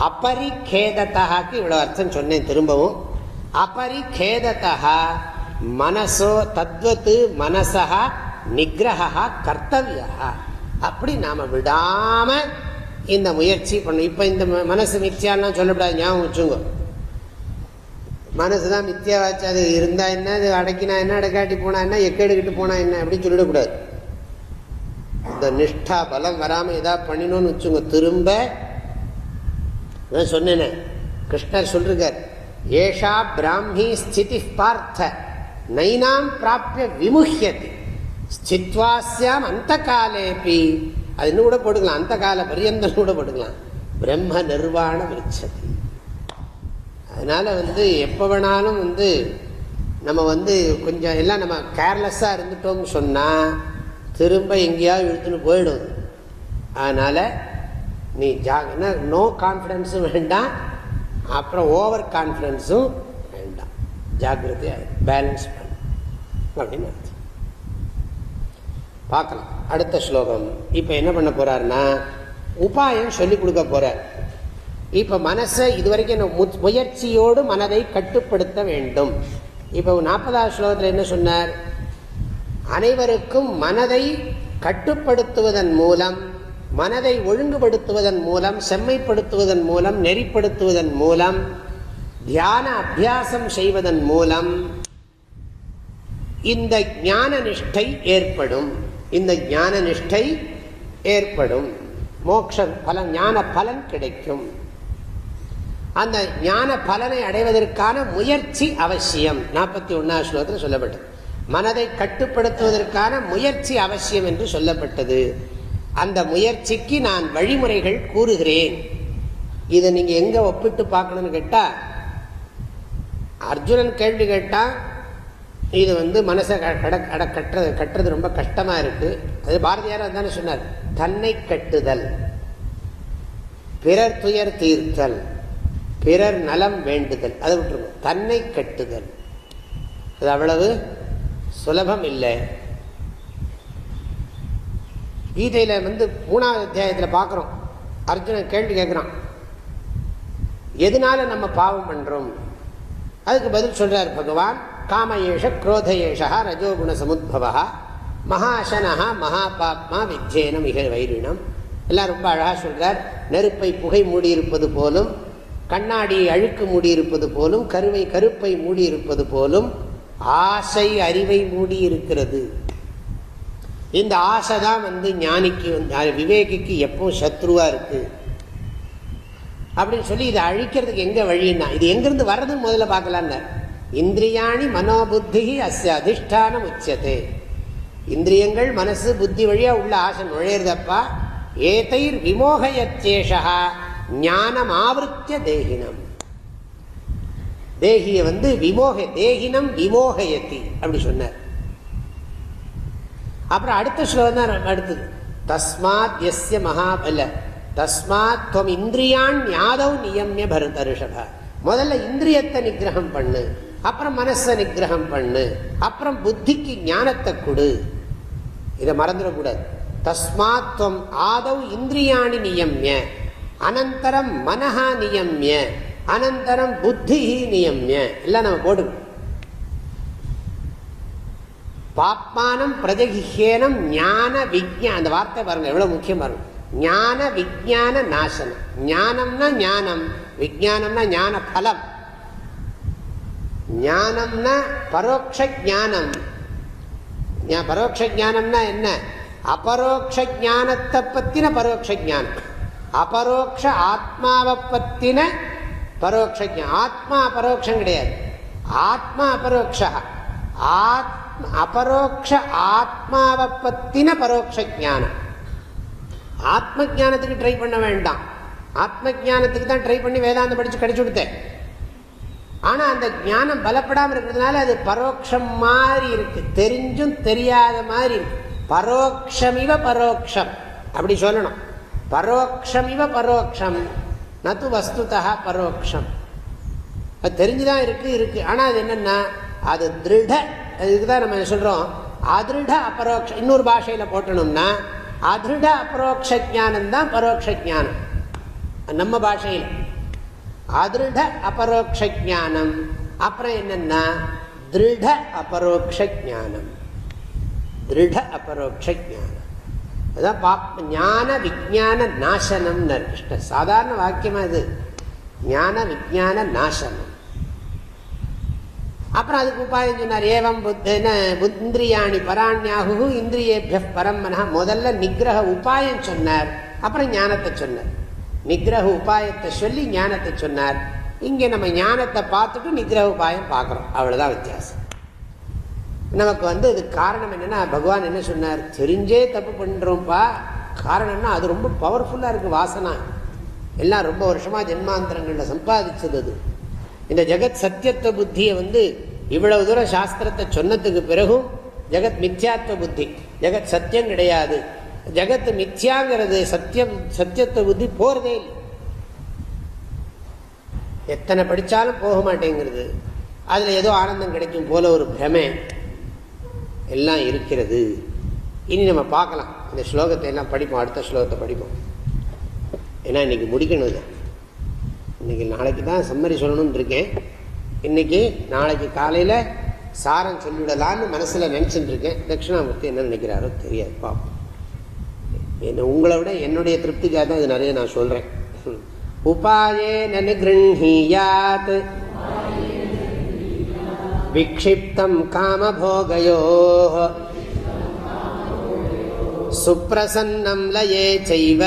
அபரிகேதத்தாக்கு இவ்வளோ அர்த்தம் சொன்னேன் திரும்பவும். அபரிகேதத்தா மனசோ தத்வத்து மனசா நிகிரகா கர்த்தவியா அப்படி நாம விடாம இந்த முயற்சி பண்ணும் இப்ப இந்த மனசு மித்தியாலாம் சொல்லக்கூடாது ஞாபகம் வச்சுங்க மனசுதான் மித்தியாவாச்சு அது இருந்தா என்ன அது அடக்கினா என்ன அடக்காட்டி போனா என்ன எக்கெடுக்கிட்டு போனா என்ன அப்படின்னு சொல்லிடக்கூடாது. இந்த நிஷ்டா பலம் வராம எதாவது பண்ணினோம்னு வச்சுங்க திரும்ப சொன்னேன் கிருஷ்ணர் சொல்லிருக்கார் ஏஷா பிராமி ஸ்திதி பார்த்த நைனாம் பிராப்பிய விமுகியத்தை ஸ்தித்வாசியாம் அந்த காலேபி அது இன்னும் கூட போட்டுக்கலாம். அந்த கால பரியந்தம் கூட போட்டுக்கலாம். பிரம்ம நிர்வாண விச்சதி அதனால வந்து எப்போ வேணாலும் வந்து நம்ம வந்து கொஞ்சம் எல்லாம் நம்ம கேர்லெஸ்ஸாக இருந்துட்டோம்னு சொன்னால் திரும்ப எங்கேயாவது இழுத்துன்னு போயிடும். அதனால் நீ ஜாக நோ கான்ஃபிடென்ஸும் வேண்டாம். அப்புறம் ஓவர் கான்ஃபிடென்ஸும் வேண்டாம் ஜாக்கிரதையாக பேலன்ஸ் பண்ண. அப்படின்னு பார்க்கலாம். அடுத்த ஸ்லோகம். இப்போ என்ன பண்ண போறாருன்னா உபாயம் சொல்லி கொடுக்க போகிறார் இப்போ மனசை இதுவரைக்கும் முயற்சியோடு மனதை கட்டுப்படுத்த வேண்டும். இப்போ நாற்பதாவது ஸ்லோகத்தில் என்ன சொன்னார்? அனைவருக்கும் மனதை கட்டுப்படுத்துவதன் மூலம் மனதை ஒழுங்குபடுத்துவதன் மூலம் செம்மைப்படுத்துவதன் மூலம் நெறிப்படுத்துவதன் மூலம் தியான அபியாசம் செய்வதன் மூலம் இந்த ஞான நிஷ்டை ஏற்படும். இந்த ஞான நிஷ்டை ஏற்படும். மோட்ச பலன் ஞான பலன் கிடைக்கும். அந்த ஞான பலனை அடைவதற்கான முயற்சி அவசியம். நாற்பத்தி ஒன்னாம் ஸ்லோகத்தில் சொல்லப்பட்டது. மனதை கட்டுப்படுத்துவதற்கான முயற்சி அவசியம் என்று சொல்லப்பட்டது. அந்த முயற்சிக்கு நான் வழிமுறைகள் கூறுகிறேன். இதை நீங்க எங்க ஒப்பிட்டு பார்க்கணும்னு கேட்டா அர்ஜுனன் கேள்வி கேட்டால் இது வந்து மனசை கட கட்டுறது கட்டுறது ரொம்ப கஷ்டமாக இருக்குது அது பாரதியார் தானே சொன்னார். தன்னை கட்டுதல். பிறர் துயர் தீர்த்தல். பிறர் நலம் வேண்டுதல். அதை விட்டுருக்கோம் தன்னை கட்டுதல். அது அவ்வளவு சுலபம் இல்லை. கீதையில் வந்து மூணாவது அத்தியாயத்தில் பார்க்குறோம் அர்ஜுனன் கேள்வி கேட்குறான் எதனால நம்ம பாவம் பண்ணுறோம் அதுக்கு பதில் சொல்கிறார் பகவான். காமயேஷ குரோதயேஷா ரஜோகுண சமுத்பவா மகாசனஹா மகாபாப்மா வித்யேனம் மிக வைரினம் எல்லாம் ரொம்ப அழகாக சொல்கிறார் நெருப்பை புகை மூடியிருப்பது போலும் கண்ணாடியை அழுக்கு மூடியிருப்பது போலும் கருவை கருப்பை மூடியிருப்பது போலும் ஆசை அறிவை மூடி இருக்கிறது இந்த ஆசை தான் வந்து ஞானிக்கு வந்து விவேகிக்கு எப்பவும் சத்ருவாக இருக்குது அப்படின்னு சொல்லி இதை அழிக்கிறதுக்கு எங்கே வழின்னா இது எங்கேருந்து வர்றதுன்னு முதல்ல பார்க்கலான்னு இந்திரியாணி மனோபுத்தி அஸ்ய அதிஷ்டானம் உச்சது. இந்திரியங்கள் மனசு புத்தி வழியா உள்ள ஆசை நுழையிறதப்பா. ஏதைர் விமோகயச்சேஷா ஞானம் ஆவருத்திய தேகினம். தேகிய வந்து விமோக தேகினம் விமோகயத்தி அப்படி சொன்னார். அப்புறம் அடுத்த ஸ்லோகம் தான் அடுத்தது. தஸ்மாத் எஸ்ய மகா அல்ல தஸ்மாத் துவம் இந்திரியான் யாதவ் நியமிய பரத முதல்ல இந்திரியத்தை நிகிரகம் பண்ணு. அப்புறம் மனசை நிகிரகம் பண்ணு. அப்புறம் புத்திக்கு ஞானத்தை கொடு. இதை மறந்துடக்கூடாது. தஸ்மாத்வம் ஆதவ் இந்திரியாணி நியமிய. அனந்தரம் மனஹா நியமிய. அனந்தரம் புத்தி நியமிய. எல்லாம் நம்ம போடுவோம் பாப்மானம் பிரஜகிஹேனம் ஞான விஜ்ஞான அந்த வார்த்தை பாருங்க எவ்வளவு முக்கியம் பாருங்க ஞான விஜான நாசனம். ஞானம்னா ஞானம் விஜானம்னா ஞான பலம் ஞானம்னா பரோட்ச ஜானம் பரோட்ச ஜானம்னா என்ன? அபரோக்ஷ ஜானத்தை பத்தின பரோட்ச ஜானம் அபரோக்ஷ ஆத்மாவை பத்தின பரோட்ச ஆத்மா அபரோக்ஷம் கிடையாது. ஆத்மா அபரோக்ஷ அபரோக்ஷ ஆத்மாவை பத்தின பரோட்ச ஜானம் ஆத்ம ஜானத்துக்கு ட்ரை பண்ண வேண்டாம். ஆத்ம ஜானத்துக்கு தான் ட்ரை பண்ணி வேதாந்தம் படிச்சு கடிச்சு கொடுத்தேன். ஆனா அந்த ஞானம் பலப்படாமல் இருக்கிறதுனால அது பரோட்சம் மாதிரி இருக்கு. தெரிஞ்சும் தெரியாத மாதிரி இருக்கு. பரோட்சமிவ பரோட்சம் அப்படி சொல்லணும். பரோட்சமிவ பரோட்சம் நத்து வஸ்துதா பரோட்சம் அது தெரிஞ்சுதான் இருக்கு இருக்கு. ஆனா அது என்னன்னா அது திருட இதுதான் நம்ம சொல்றோம்? அதிருட அபரோக்ஷ இன்னொரு பாஷையில போட்டணும்னா அதிருட அபரோக்ஷானம் தான் பரோட்ச ஜானம் நம்ம பாஷையில். அதிருட அபரோக்ஷ ஜானம் அப்புறம் என்னன்னா திருட அபரோக்ஷ ஜானம் திருட அபரோக்ஷ ஜானம் அதான் பாப் ஞான விஜான நாசனம் கிருஷ்ண சாதாரண வாக்கியமா இது ஞான விஜான நாசனம் அப்புறம் அதுக்கு உபாயம் சொன்னார் ஏவம் இந்திரியாணி பராண்யாகு இந்திரியேபிய பரம்மனா முதல்ல நிகிரக உபாயம் சொன்னார் அப்புறம் ஞானத்தை சொன்னார். நிகிரக உபாயத்தை சொல்லி ஞானத்தை சொன்னார். இங்கே நம்ம ஞானத்தை பார்த்துட்டு நிகிரக உபாயம் பார்க்குறோம். அவ்வளோதான் வித்தியாசம். நமக்கு வந்து இது காரணம் என்னன்னா பகவான் என்ன சொன்னார்? தெரிஞ்சே தப்பு பண்ணுறோம்ப்பா காரணம்னா அது ரொம்ப பவர்ஃபுல்லாக இருக்குது வாசனா. எல்லாம் ரொம்ப வருஷமாக ஜென்மாந்திரங்களில் சம்பாதிச்சது அது. இந்த ஜெகத் சத்தியத்துவ புத்தியை வந்து இவ்வளவு தூரம் சாஸ்திரத்தை சொன்னதுக்கு பிறகும் ஜெகத் மித்யாத்வ புத்தி ஜெகத் சத்தியம் கிடையாது. ஜெகத்து மித்யாங்கிறது சத்தியம் சத்தியத்தை புத்தி போறதே இல்லை. எத்தனை படிச்சாலும் போக மாட்டேங்கிறது. அதில் ஏதோ ஆனந்தம் கிடைக்கும் போல ஒரு பிரமை எல்லாம் இருக்கிறது. இனி நம்ம பார்க்கலாம். இந்த ஸ்லோகத்தை எல்லாம் படிப்போம். அடுத்த ஸ்லோகத்தை படிப்போம். ஏன்னா இன்னைக்கு முடிக்கணும் தான் இன்னைக்கு நாளைக்கு தான் சம்மரி சொல்லணும்னு இருக்கேன். இன்னைக்கு நாளைக்கு காலையில் சாரம் சொல்லிவிடலான்னு மனசில் நினச்சிட்டு இருக்கேன். தட்சிணாமூர்த்தி என்ன நினைக்கிறாரோ தெரியாது. பார்ப்போம். என்ன உங்களை விட என்னுடைய திருப்திக்காக தான் இது நிறைய நான் சொல்கிறேன் உபாயே நனுகிருஹீயாத். விக்ஷிப்தம் காமபோகயோ சுப்பிரசன்னம் லயே செய்வ.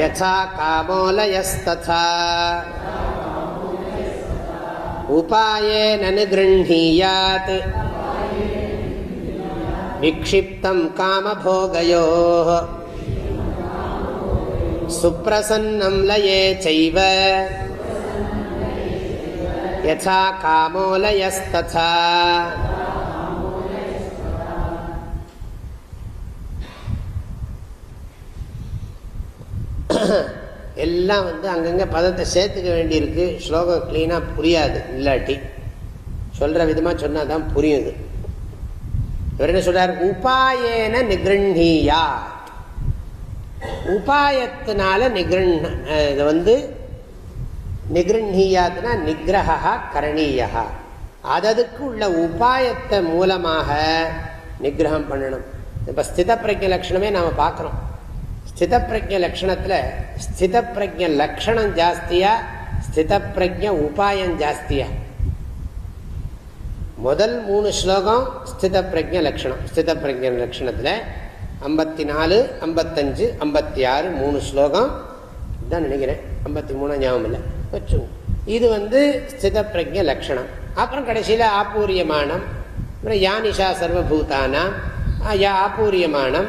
யசா காமோலயஸ்ததா. உபாயே நனுகிருஹீயாத். विक्षिप्तं कामभोगयोः सुप्रसन्नं लये चैव यथा कामोलयस्तथा எல்லாம் வந்து அங்கங்கே பதத்தை சேர்த்துக்க வேண்டியிருக்கு ஸ்லோகம் கிளீனாக புரியாது இல்லாட்டி சொல்கிற விதமாக சொன்னால் தான் புரியுது இவர் என்ன சொல்றார்? உபாயேன நிகிருண்ணியா உபாயத்தினால நிகிருண் இது வந்து நிகிருண்ணியாத்னா நிகிரகா கரணீயா அததுக்கு உள்ள உபாயத்தை மூலமாக நிகிரகம் பண்ணணும். இப்போ ஸ்தித பிரஜ லட்சணமே நாம் பார்க்குறோம் ஸ்தித பிரஜ லட்சணத்தில் ஸ்தித பிரஜ லட்சணம் ஜாஸ்தியா ஸ்தித பிரஜ உபாயம் ஜாஸ்தியா. முதல் மூணு ஸ்லோகம் ஸ்தித பிரஜ லட்சணம் ஸ்தித பிரஜ லட்சணத்தில் ஐம்பத்தி நாலு ஐம்பத்தஞ்சு ஐம்பத்தி ஆறு மூணு ஸ்லோகம். தான் நினைக்கிறேன். ஐம்பத்தி மூணு ஞாபகம் இல்லை. வச்சுங்க இது வந்து ஸ்தித பிரஜ லட்சணம் அப்புறம் கடைசியில் ஆப்பூரியமானம் அப்புறம் யானிஷா சர்வபூதானா யா ஆப்பூரியமானம்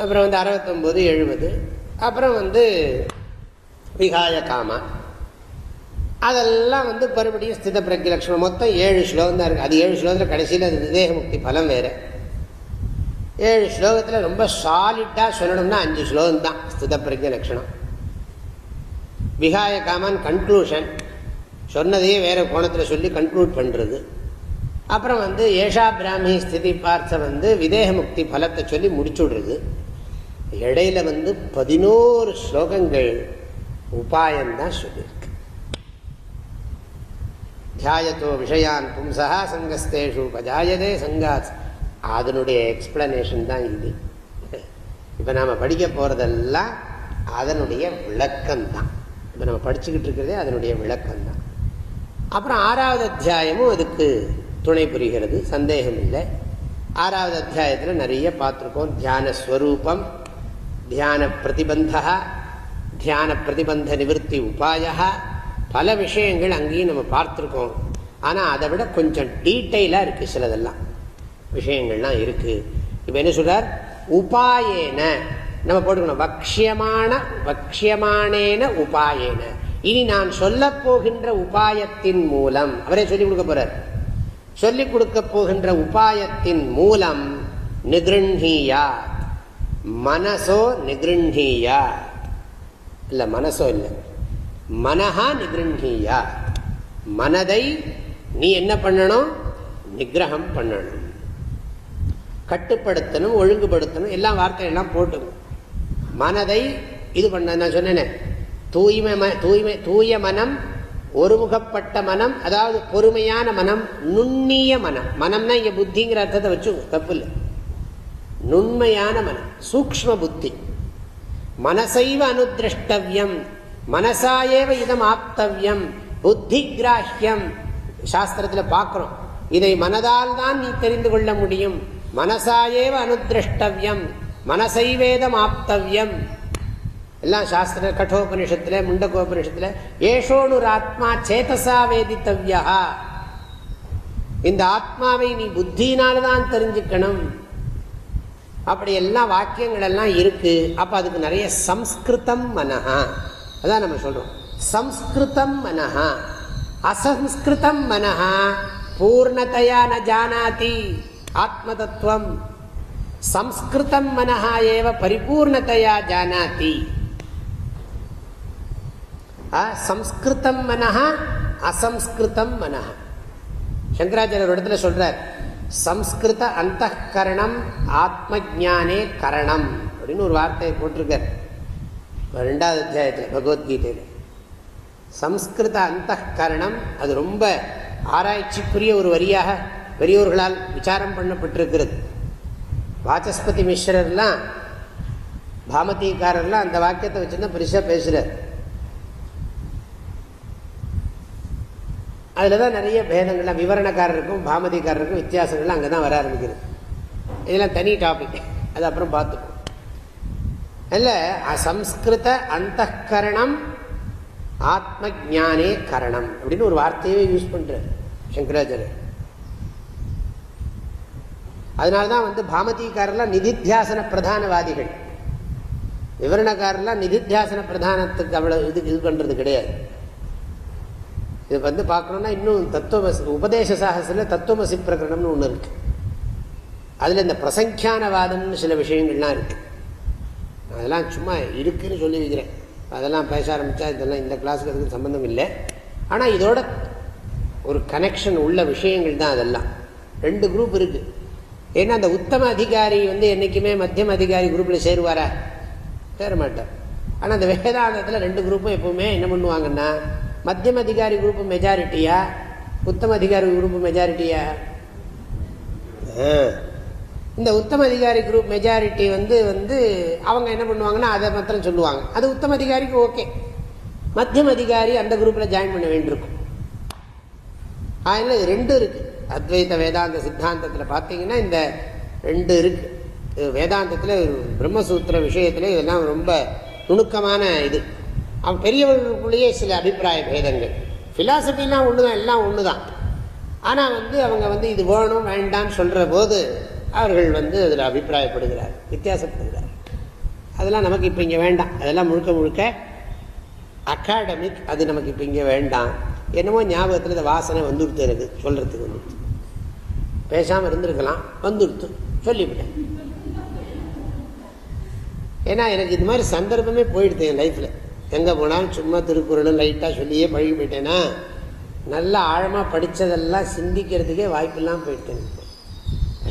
அப்புறம் வந்து அறுபத்தொம்போது எழுபது அப்புறம் வந்து விகாய காமா அதெல்லாம் வந்து மறுபடியும் ஸ்தித பிரக்தி லட்சணம் மொத்தம் ஏழு ஸ்லோகம் தான் இருக்குது அது ஏழு ஸ்லோகத்தில் கடைசியில் அது விதேக முக்தி பலம் வேறு. ஏழு ஸ்லோகத்தில் ரொம்ப சாலிட்டாக சொல்லணும்னா அஞ்சு ஸ்லோகம் தான் ஸ்தித பிரஜ லட்சணம் விகாய காமன் கன்க்ளூஷன் சொன்னதையே வேறு கோணத்தில் சொல்லி கன்க்ளூட் பண்ணுறது அப்புறம் வந்து ஏஷா பிராமி ஸ்திதி பார்த்த வந்து விதேக முக்தி பலத்தை சொல்லி முடிச்சு விடுறது இடையில வந்து பதினோரு ஸ்லோகங்கள் உபாயம்தான் சொல்லியிருக்கு தியாயத்தோ விஷயான் பும்சா சங்கஸ்தேஷு பஜாயதே சங்காத் அதனுடைய எக்ஸ்பிளனேஷன் தான் இது. இப்போ நாம் படிக்க போகிறதெல்லாம் அதனுடைய விளக்கம் தான் இப்போ நம்ம படிச்சுக்கிட்டு இருக்கிறதே அதனுடைய விளக்கம் தான் அப்புறம் ஆறாவது அத்தியாயமும் அதுக்கு துணை புரிகிறது சந்தேகம் இல்லை. ஆறாவது அத்தியாயத்தில் நிறைய பார்த்துருக்கோம். தியான ஸ்வரூபம் தியான பிரதிபந்தா தியான பிரதிபந்த நிவர்த்தி உபாயா பல விஷயங்கள் அங்கேயும் நம்ம பார்த்துருக்கோம். ஆனால் அதை விட கொஞ்சம் டீட்டெயிலாக இருக்குது சிலதெல்லாம். விஷயங்கள்லாம் இருக்குது இப்போ என்ன சொல்கிறார் உபாயேன. நம்ம போட்டுக்கணும். பக்ஷியமான பக்ஷியமானேன உபாயேன. இனி நான் சொல்ல போகின்ற உபாயத்தின் மூலம் அவரே சொல்லிக் கொடுக்க போறார். சொல்லிக் கொடுக்க போகின்ற உபாயத்தின் மூலம் நிகிருண்ணியா மனசோ நிகிருண்ணியா இல்லை மனசோ இல்லை. மனஹா நிகிருண்ணியா மனதை நீ என்ன பண்ணணும்? நிகிரகம் பண்ணணும். கட்டுப்படுத்தணும் ஒழுங்குபடுத்தணும் எல்லாம் வார்த்தையெல்லாம் போட்டு மனதை இது பண்ண நான் சொன்னேன். தூய்மை தூய்மை தூய மனம் ஒருமுகப்பட்ட மனம் அதாவது பொறுமையான மனம் நுண்ணிய மனம். மனம்னா இங்க புத்திங்கிற அர்த்தத்தை வச்சு தப்பு இல்லை நுண்மையான மனம் சூக்ம புத்தி. மனசைவ அனுதிரஷ்டவியம். மனசாயேவ இதம் ஆப்தவியம் புத்தி கிராஹ்யம் சாஸ்திரத்தில் பார்க்கிறோம் இதை மனதால் தான் நீ தெரிந்து கொள்ள முடியும். மனசாயேவ அனுதிரஷ்டவியம் மனசைவேதம் ஆப்தவியம். எல்லாம் சாஸ்திர கடோபனிஷத்துல முண்டகோபனிஷத்துல ஏஷோனுர் ஆத்மா சேதசா வேதித்தவ்யா. இந்த ஆத்மாவை நீ புத்தினால்தான் தெரிஞ்சுக்கணும். அப்படி எல்லாம் வாக்கியங்கள் எல்லாம் இருக்கு. அப்ப அதுக்கு நிறைய சம்ஸ்கிருதம் மனஹா. அதான் நம்ம சொல்றோம். சம்ஸ்கிருதம் மனஹா. அசம்ஸ்கிருதம் மனஹா. பூர்ணதையா ந ஜானாதி. ஆத்ம தத்துவம் சம்ஸ்கிருதம் மனஹா ஏவ பரிபூர்ணதையா ஜானாதி. சம்ஸ்கிருதம் மனஹா அசம்ஸ்கிருதம் மனஹா. சங்கராச்சாரியர் இடத்துல சொல்றார் சம்ஸ்கிருத அந்த கரணம் ஆத்ம ஜானே கரணம். அப்படின்னு ஒரு வார்த்தையை போட்டிருக்கார். ரெண்டாவது அத்தியாயத்தில் பகவத்கீதையில். சம்ஸ்கிருத அந்த கரணம் அது ரொம்ப ஆராய்ச்சிக்குரிய ஒரு வரியாக பெரியோர்களால் விசாரம் பண்ணப்பட்டிருக்கிறது. வாச்சஸ்பதி மிஸ்ரர்லாம் பாமதிக்காரர்லாம் அந்த வாக்கியத்தை வச்சுருந்தா பெருசாக பேசுகிறார் அதில் தான் நிறைய பேதங்கள்லாம் விவரணக்காரருக்கும் பாமதிக்காரருக்கும் வித்தியாசங்கள்லாம் அங்கே தான் வர ஆரம்பிக்கிறது இதெல்லாம் தனி டாபிக் அது அப்புறம் பார்த்துப்போம். அல்ல அசம்ஸ்கிருத அந்த கரணம் ஆத்ம ஜானே கரணம் அப்படின்னு ஒரு வார்த்தையே யூஸ் பண்றார் சங்கராச்சாரியர் அதனால்தான் வந்து பாமதிக்காரர்லாம் நிதித்தியாசன பிரதானவாதிகள் விவரணக்காரர்லாம் நிதித்தியாசன பிரதானத்துக்கு அவ்வளோ இது இது பண்ணுறது கிடையாது இது வந்து பார்க்கணுன்னா இன்னும் தத்துவமசி உபதேச சாகசில் தத்துவமசி பிரகரணம்னு ஒன்று இருக்குது அதில் இந்த பிரசங்கியானவாதம்னு சில விஷயங்கள்லாம் இருக்குது அதெல்லாம் சும்மா இருக்குதுன்னு சொல்லி வைக்கிறேன். அதெல்லாம் பேச ஆரம்பித்தா இதெல்லாம் இந்த கிளாஸுக்கு அதுக்கு சம்மந்தம் இல்லை. ஆனால் இதோட ஒரு கனெக்ஷன் உள்ள விஷயங்கள் தான் அதெல்லாம். ரெண்டு குரூப் இருக்குது ஏன்னா அந்த உத்தம அதிகாரி வந்து என்றைக்குமே மத்தியம அதிகாரி குரூப்பில் சேருவாரா? சேர மாட்டார் ஆனால் அந்த வேதாந்தத்தில் ரெண்டு குரூப்பும் எப்பவுமே என்ன பண்ணுவாங்கன்னா மத்தியம அதிகாரி குரூப் மெஜாரிட்டியா உத்தம அதிகாரி குரூப்பு மெஜாரிட்டியா இந்த உத்தம அதிகாரி குரூப் மெஜாரிட்டி வந்து வந்து அவங்க என்ன பண்ணுவாங்கன்னா அதை மாத்திரம் சொல்லுவாங்க. அது உத்தம அதிகாரிக்கு ஓகே மத்தியம் அதிகாரி அந்த குரூப்பில் ஜாயின் பண்ண வேண்டியிருக்கும். அதனால் இது ரெண்டு இருக்கு. அத்வைத வேதாந்த சித்தாந்தத்தில் பார்த்தீங்கன்னா இந்த ரெண்டு இருக்கு. வேதாந்தத்தில் பிரம்மசூத்திர விஷயத்தில் இதெல்லாம் ரொம்ப நுணுக்கமான இது. அவன் பெரியவர்களுக்குள்ளேயே சில அபிப்பிராய பேதங்கள். ஃபிலாசபிலாம் ஒன்று தான் எல்லாம் ஒன்று தான் ஆனால் வந்து அவங்க வந்து இது வேணும் வேண்டாம்னு சொல்கிற போது அவர்கள் வந்து அதில் அபிப்பிராயப்படுகிறார் வித்தியாசப்படுகிறார். அதெல்லாம் நமக்கு இப்போ இங்கே வேண்டாம். அதெல்லாம் முழுக்க முழுக்க அகாடமிக் அது நமக்கு இப்போ இங்கே வேண்டாம். என்னமோ ஞாபகத்தில் இந்த வாசனை வந்துடுத்து எனக்கு சொல்கிறதுக்கு வந்துடுத்து. பேசாமல் இருந்திருக்கலாம் வந்துடுத்து. சொல்லிவிட்டேன் ஏன்னா எனக்கு இது மாதிரி சந்தர்ப்பமே போயிடுது என் லைஃப்பில் எங்கே போனாலும் சும்மா திருக்குறளும் லைட்டாக சொல்லியே பழகி போயிட்டேன்னா நல்லா ஆழமாக படித்ததெல்லாம் சிந்திக்கிறதுக்கே வாய்ப்பெல்லாம் போயிட்டேன்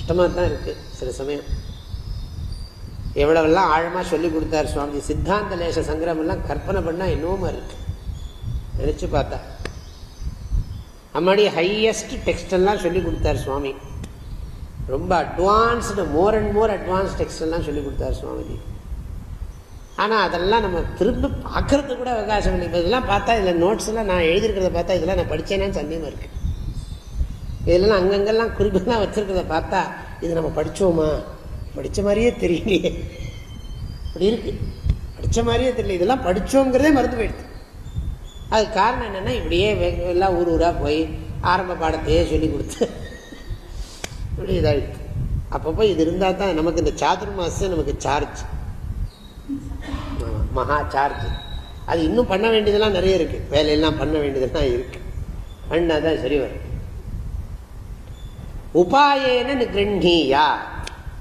கஷ்டமாக தான் இருக்குது சில சமயம். எவ்வளவெல்லாம் ஆழமாக சொல்லி கொடுத்தார் சுவாமி சித்தாந்த லேச சங்கிரமெல்லாம் கற்பனை பண்ணால் இன்னமும் இருக்கு. நினச்சி பார்த்தா. அம்மாடி ஹையஸ்ட் டெக்ஸ்டெல்லாம் சொல்லி கொடுத்தார் சுவாமி. ரொம்ப advanced more and more advance டெக்ஸ்டெல்லாம் சொல்லி கொடுத்தார் சுவாமிஜி. ஆனால் அதெல்லாம் நம்ம திரும்ப பார்க்கறது கூட அவகாசம் இல்லை. இப்போ இதெல்லாம் பார்த்தா இதில் நோட்ஸ்லாம் நான் எழுதியிருக்கிறத பார்த்தா இதெல்லாம் நான் படித்தேனேன்னு சந்தேகமாக இருக்குது இதெல்லாம் அங்கங்கெல்லாம் குறிப்பெல்லாம் வச்சுருக்கிறத பார்த்தா இது நம்ம படித்தோமா படித்த மாதிரியே தெரியலையே. அப்படி இருக்குது படித்த மாதிரியே தெரியல. இதெல்லாம் படித்தோங்கிறதே மறந்து போயிடுது. அதுக்கு காரணம் என்னென்னா இப்படியே எல்லாம் ஊர் ஊராக போய் ஆரம்ப பாடத்தையே சொல்லி கொடுத்து *laughs* இப்படி இதாகிடுது அப்பப்போ இது இருந்தால் தான் நமக்கு இந்த சாதுர்மாசம் நமக்கு சார்ஜ் மகா சார்ஜ் அது இன்னும் பண்ண வேண்டியதெல்லாம் நிறைய இருக்குது வேலையெல்லாம் பண்ண வேண்டியதெல்லாம் இருக்குது பண்ணால் தான் சரி வரும். உபாயேன கிரண்ணீயா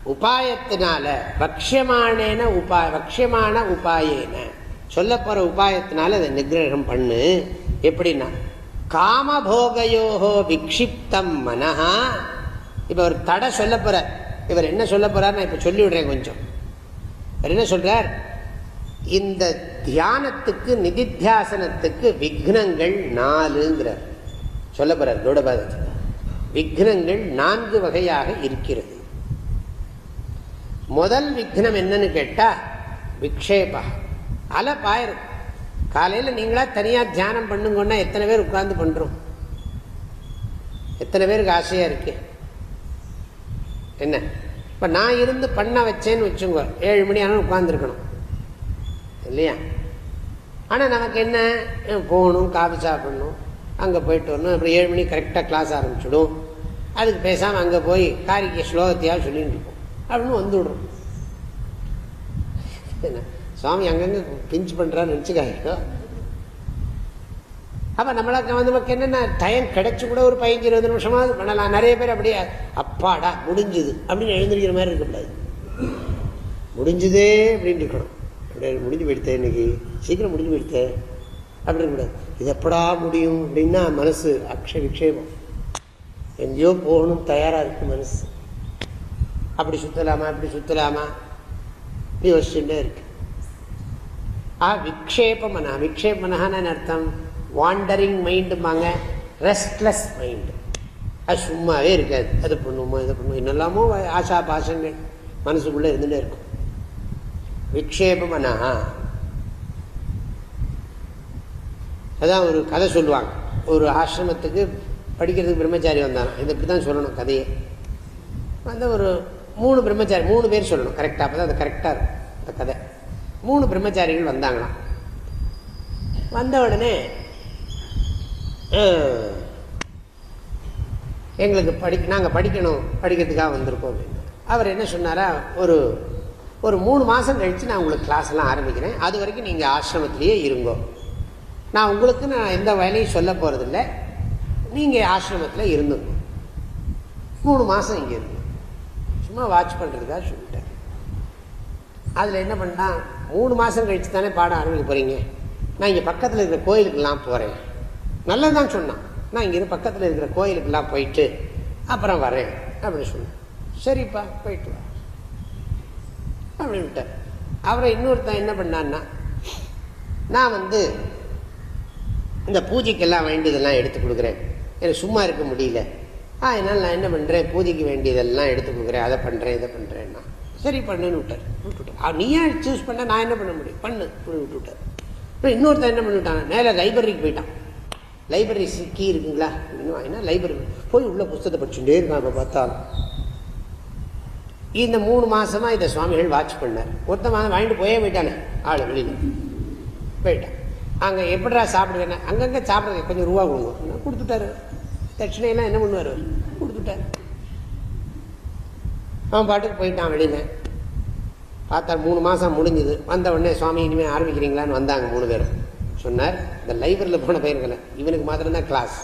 உபாயத்தினால பக்ஷமானேன உபா பக்ஷமான உபாயேன. சொல்ல போற உபாயத்தினால அதை நிகிரகம் பண்ணு. எப்படின்னா காமபோகயோகோ விக்ஷிப்தம் மனஹா. இப்ப ஒரு தடை சொல்ல போற இவர் என்ன சொல்ல போறார் நான் இப்ப சொல்லிவிடுறேன் கொஞ்சம். இவர் என்ன சொல்றார்? இந்த தியானத்துக்கு நிதித்தியாசனத்துக்கு விக்னங்கள் நாலுங்கிறார். சொல்ல போறார் கௌடபாதத்தில் விக்னங்கள் நான்கு வகையாக இருக்கிறது. முதல் விக்னம் என்னன்னு கேட்டா விக்ஷேபா. அல பாயிரு காலையில் நீங்களா தனியாக தியானம் பண்ணுங்கன்னா எத்தனை பேர் உட்கார்ந்து பண்றோம்? எத்தனை பேருக்கு ஆசையா இருக்கு? என்ன? இப்போ நான் இருந்து பண்ண வச்சேன்னு வச்சுங்க ஏழு மணி ஆனால் உட்காந்துருக்கணும் இல்லையா? ஆனால் நமக்கு என்ன? போகணும் காஃபி சாப்பிடணும் அங்கே போயிட்டு வரணும் அப்புறம் ஏழு மணி கரெக்டாக கிளாஸ் ஆரம்பிச்சிடும். அதுக்கு பேசாமல் அங்கே போய் காரிக்க ஸ்லோகத்தையாக சொல்லிட்டு இருப்போம் அப்படின்னு வந்துவிடுறோம் என்ன? சுவாமி அங்கங்கே பிஞ்ச் பண்ணுறான்னு நினச்சிக்காயோ அப்போ நம்மளுக்கு வந்து நமக்கு என்னென்ன டைம் கிடைச்சி கூட ஒரு பதினஞ்சு இருபது நிமிஷமாவது பண்ணலாம். நிறைய பேர் அப்படியே அப்பாடா முடிஞ்சுது. அப்படின்னு எழுந்திருக்கிற மாதிரி இருக்கக்கூடாது. முடிஞ்சுதே அப்படின்னு இருக்கணும். அப்படியே முடிஞ்சு போயிடுத்தேன் இன்னைக்கு. சீக்கிரம் முடிஞ்சு போயிடுத்தேன் அப்படின்னு கூடாது இது எப்படா முடியும் அப்படின்னா மனசு அக்ஷ விக்ஷேபம். எங்கேயோ போகணும் தயாராக இருக்கு மனசு. அப்படி சுத்தலாமா இப்படி சுத்தலாமா? இப்படி யோசிச்சுட்டே இருக்கு. ஆ விக்ஷேப மனா விக்ஷேப மனஹான்னு அர்த்தம்? வாண்டரிங் மைண்டுமாங்க ரெஸ்ட்லெஸ் மைண்டு அது சும்மாவே இருக்காது. அது பண்ணுவோமோ இதை பண்ணுவோம் என்னெல்லாமோ ஆசா பாசங்கள் மனசுக்குள்ளே இருந்துகிட்டே இருக்கும். விக்ஷேபமனா அதான் ஒரு கதை சொல்லுவாங்க. ஒரு ஆசிரமத்துக்கு படிக்கிறதுக்கு பிரம்மச்சாரி வந்தாங்க. இது இப்படி தான் சொல்லணும் கதையை. வந்து ஒரு மூணு பிரம்மச்சாரி மூணு பேர் சொல்லணும். கரெக்டாக அப்போ தான் அது கரெக்டாக இருக்கும் அந்த கதை. மூணு பிரம்மச்சாரிகள் வந்தாங்களாம். வந்த உடனே எங்களுக்கு படி நாங்கள் படிக்கணும் படிக்கிறதுக்காக வந்திருக்கோம் அப்படின்னு. அவர் என்ன சொன்னாரா ஒரு ஒரு மூணு மாதம் கழித்து நான் உங்களுக்கு கிளாஸ்லாம் ஆரம்பிக்கிறேன். அது வரைக்கும் நீங்கள் ஆசிரமத்திலேயே இருங்கோ. நான் உங்களுக்கு நான் எந்த வேலையும் சொல்ல போகிறதில்ல நீங்கள் ஆசிரமத்தில் இருந்துங்க மூணு மாதம் இங்கே இருந்து. சும்மா வாட்ச் பண்ணுறதா சொல்லிட்டேன். அதில் என்ன பண்ணால் மூணு மாதம் கழித்து தானே பாடம் ஆரம்பிக்க போகிறீங்க நான் இங்கே பக்கத்தில் இருக்கிற கோயிலுக்கெல்லாம் போகிறேன் நல்லதான் சொன்னான். நான் இங்கே பக்கத்தில் இருக்கிற கோயிலுக்கெல்லாம் போயிட்டு அப்புறம் வரேன் அப்படின்னு சொன்னேன். சரிப்பா போயிட்டு வா. அப்படின்ட்டார் அவரை இன்னொருத்தன் என்ன பண்ணான்னா நான் வந்து இந்த பூஜைக்கெல்லாம் வேண்டியதெல்லாம் எடுத்து கொடுக்குறேன். எனக்கு சும்மா இருக்க முடியல. அதனால் நான் என்ன பண்ணுறேன் பூஜைக்கு வேண்டியதெல்லாம் எடுத்து கொடுக்குறேன் அதை பண்ணுறேன் இதை பண்ணுறேன்னா சரி பண்ணுன்னு விட்டார். விட்டுவிட்டார். நீ சூஸ் பண்ண? நான் என்ன பண்ண முடியும்? பண்ணு. விட்டு விட்டார் அப்புறம் இன்னொருத்தர் என்ன பண்ணிவிட்டாங்க நேராக லைப்ரரிக்கு போயிட்டான். லைப்ரரி கீ இருக்குங்களா? அப்படின்னு வாங்கினா லைப்ரரி போய் உள்ள புஸ்தத்தை படிச்சுட்டே இருக்கான் இப்போ பார்த்தாலும் இந்த மூணு மாதமாக இதை சுவாமிகள் வாட்ச் பண்ணார். ஒருத்த மாதம் வாங்கிட்டு போயே போயிட்டானே ஆள் வெளியில். போயிட்டான். அங்கே எப்படிடா சாப்பிடுவேன்னா? அங்கங்கே சாப்பிட்றது கொஞ்சம் ரூபா கொடுங்க. கொடுத்துட்டாரு. தட்சிணையெல்லாம் என்ன பண்ணுவார்? கொடுத்துட்டார். அவன் பாட்டுக்கு போயிட்டான் வெளியில். பார்த்தா மூணு மாதம் முடிஞ்சுது. வந்த உடனே சுவாமி இனிமேல் ஆரம்பிக்கிறீங்களான்னு வந்தாங்க மூணு பேரும். சொன்னார் இந்த லைப்ரரியில் போன பையன்களை இவனுக்கு மாத்திரம்தான் கிளாஸ்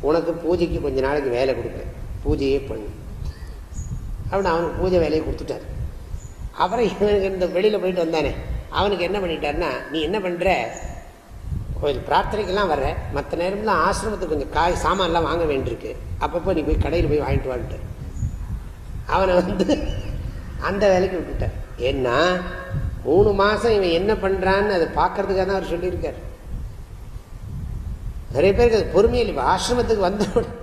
உனக்கு பூஜைக்கு கொஞ்ச நாளைக்கு வேலை கொடுக்குறேன். பூஜையே பண்ணு. அப்படின்னு அவனுக்கு பூஜை வேலையை கொடுத்துட்டார். அப்புறம் இவனுக்கு இந்த வெளியில் போயிட்டு வந்தானே. அவனுக்கு என்ன பண்ணிட்டாருன்னா நீ என்ன பண்ணுற கொஞ்சம் பிரார்த்தனைக்கெல்லாம் வர்ற. மற்ற நேரம்லாம் ஆசிரமத்துக்கு கொஞ்சம் காய் சாமான்லாம் வாங்க வேண்டியிருக்கு. அப்பப்போ நீ போய் கடையில் போய் வாங்கிட்டு வான்ட்டு. அவனை வந்து அந்த வேலைக்கு விட்டுட்டார் ஏன்னா மூணு மாதம் இவன் என்ன பண்ணுறான்னு அதை பார்க்கறதுக்காக தான் அவர் சொல்லியிருக்கார். நிறைய பேருக்கு அது பொறுமையில் இப்போ ஆசிரமத்துக்கு வந்த உடனே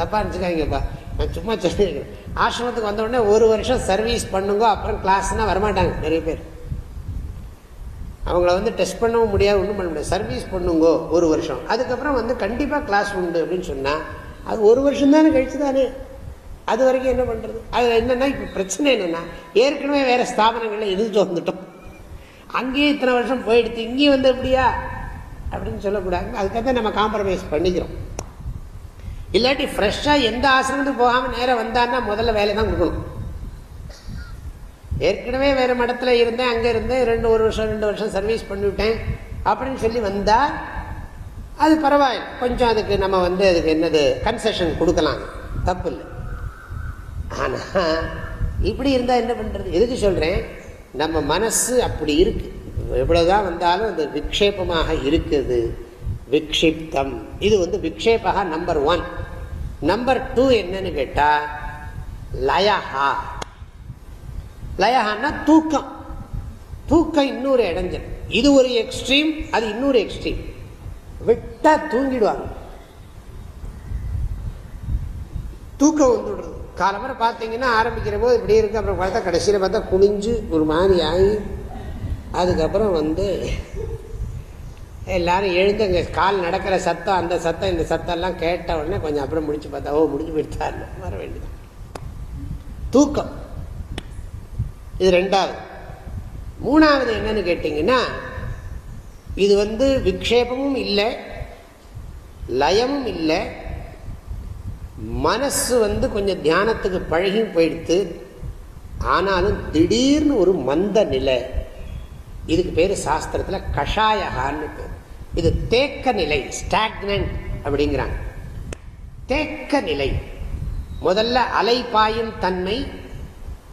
தப்பாக இருந்துச்சுக்காங்கப்பா நான் சும்மா சொல்லியிருக்கேன் ஆசிரமத்துக்கு வந்த உடனே ஒரு வருஷம் சர்வீஸ் பண்ணுங்க அப்புறம் கிளாஸ்னால் வரமாட்டாங்க நிறைய பேர். அவங்கள வந்து டெஸ்ட் பண்ணவும் முடியாது ஒன்றும் பண்ண முடியாது. சர்வீஸ் பண்ணுங்கோ ஒரு வருஷம். அதுக்கப்புறம் வந்து கண்டிப்பாக கிளாஸ் உண்டு அப்படின்னு சொன்னால் அது ஒரு வருஷம் தானே கழிச்சு தானே. அது வரைக்கும் என்ன பண்ணுறது அது என்னென்னா இப்போ பிரச்சனை என்னென்னா ஏற்கனவே வேறு ஸ்தாபனங்களில் இருந்துட்டு வந்துட்டோம் அங்கேயே இத்தனை வருஷம் போயிடுத்து இங்கேயும் வந்து எப்படியா? அப்படின்னு சொல்லக்கூடாது அதுக்காக தான் நம்ம காம்ப்ரமைஸ் பண்ணிக்கிறோம். இல்லாட்டி ஃப்ரெஷ்ஷாக எந்த ஆசிரமத்துக்கு போகாமல் நேராக வந்தான்னா முதல்ல வேலை தான் கொடுக்கணும். ஏற்கனவே வேறு மடத்தில் இருந்தேன் அங்கே இருந்தேன் ரெண்டு ஒரு வருஷம் ரெண்டு வருஷம் சர்வீஸ் பண்ணிவிட்டேன் அப்படின்னு சொல்லி வந்தால் அது பரவாயில்ல. கொஞ்சம் அதுக்கு நம்ம வந்து அதுக்கு என்னது கன்செஷன் கொடுக்கலாம். தப்பு இல்லை ஆனால் இப்படி இருந்தால் என்ன பண்ணுறது எதுக்கு சொல்கிறேன் நம்ம மனசு அப்படி இருக்கு. எவ்வளோதான் வந்தாலும் அது விக்ஷேபமாக இருக்குது. விக்ஷிப்தம். இது வந்து விக்ஷேபகா நம்பர் ஒன் நம்பர் டூ என்னன்னு கேட்டால் லயஹா. லயஹான்னா தூக்கம். தூக்கம் இன்னொரு இடைஞ்சல். இது ஒரு எக்ஸ்ட்ரீம் அது இன்னொரு எக்ஸ்ட்ரீம் விட்டா தூங்கிடுவாங்க. தூக்கம் வந்துடுறது. காலம்பரை பார்த்தீங்கன்னா ஆரம்பிக்கிற போது இப்படி இருக்கு. அப்புறம் பார்த்தா கடைசியில் பார்த்தா குனிஞ்சு ஒரு மாதிரி ஆகி அதுக்கப்புறம் வந்து எல்லாரும் எழுந்து அங்கே கால் நடக்கிற சத்தம் அந்த சத்தம் இந்த சத்தம்லாம் கேட்ட உடனே கொஞ்சம் அப்புறம் முடிச்சு பார்த்தா ஓ முடிஞ்சு போயிட்டாரு வர வேண்டியது தூக்கம். இது ரெண்டாவது. மூணாவது என்னன்னு கேட்டிங்கன்னா இது வந்து விக்ஷேபமும் இல்லை லயமும் இல்லை மனசு வந்து கொஞ்சம் தியானத்துக்கு பழகியும் போயிடுத்து ஆனாலும் திடீர்னு ஒரு மந்த நிலை இதுக்கு பேர் சாஸ்திரத்தில் கஷாயகான்னு பேர். இது தேக்க நிலை ஸ்டாக்னன்ட் அப்படிங்கிறாங்க. தேக்க நிலை. முதல்ல அலை பாயும் தன்மை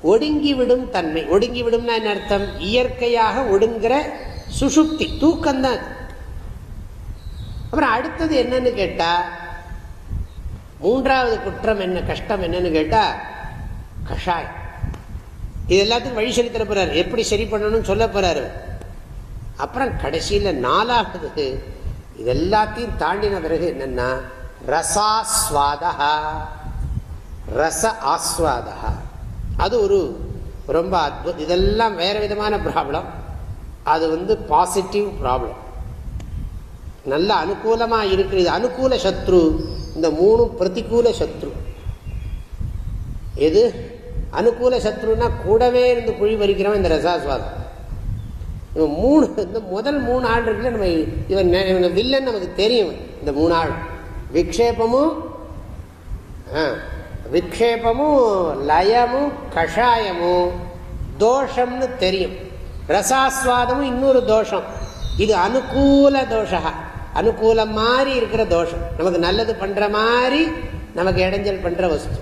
ஒடுங்கிவிடும் தன்மை. ஒடுங்கிவிடும்னா என்ன அர்த்தம்? இயற்கையாக ஒடுங்குற சுசுப்தி தூக்கம்தான். அப்புறம் அடுத்தது என்னன்னு கேட்டா மூன்றாவது குற்றம் என்ன கஷ்டம் என்னன்னு கேட்டா கஷாயம். இது எல்லாத்துக்கும் வழி சொல்லி தர எப்படி சரி பண்ணணும்னு சொல்ல போறாரு. அப்புறம் கடைசியில் நாலாவது இது எல்லாத்தையும் தாண்டின பிறகு என்னன்னா ரசாஸ்வாதா ரச ஆஸ்வாதா அது ஒரு ரொம்ப அற்புதம் இதெல்லாம் வேறு விதமான ப்ராப்ளம் அது வந்து பாசிட்டிவ் ப்ராப்ளம் நல்ல அனுகூலமாக இருக்கிறது அனுகூல சத்ரு. இந்த மூணு பிரதிகூல சத்ரு. எது? அனுகூல சத்ருன்னா கூடவே இருந்து குழி பறிக்கிறவன் இந்த ரசாஸ்வாதம். இவன் மூணு இந்த முதல் மூணு ஆள் இருக்குல்ல நம்ம இவன் இவன் வில்லன் நமக்கு தெரியும். இந்த மூணு ஆள். விக்ஷேபமும் விக்ஷேபமும் லயமும் கஷாயமும் தோஷம்னு தெரியும். ரசாஸ்வாதமும் இன்னொரு தோஷம். இது அனுகூல தோஷா அனுகூலம் மாதிரி இருக்கிற தோஷம். நமக்கு நல்லது பண்ற மாதிரி நமக்கு இடைஞ்சல் பண்ற வஸ்து.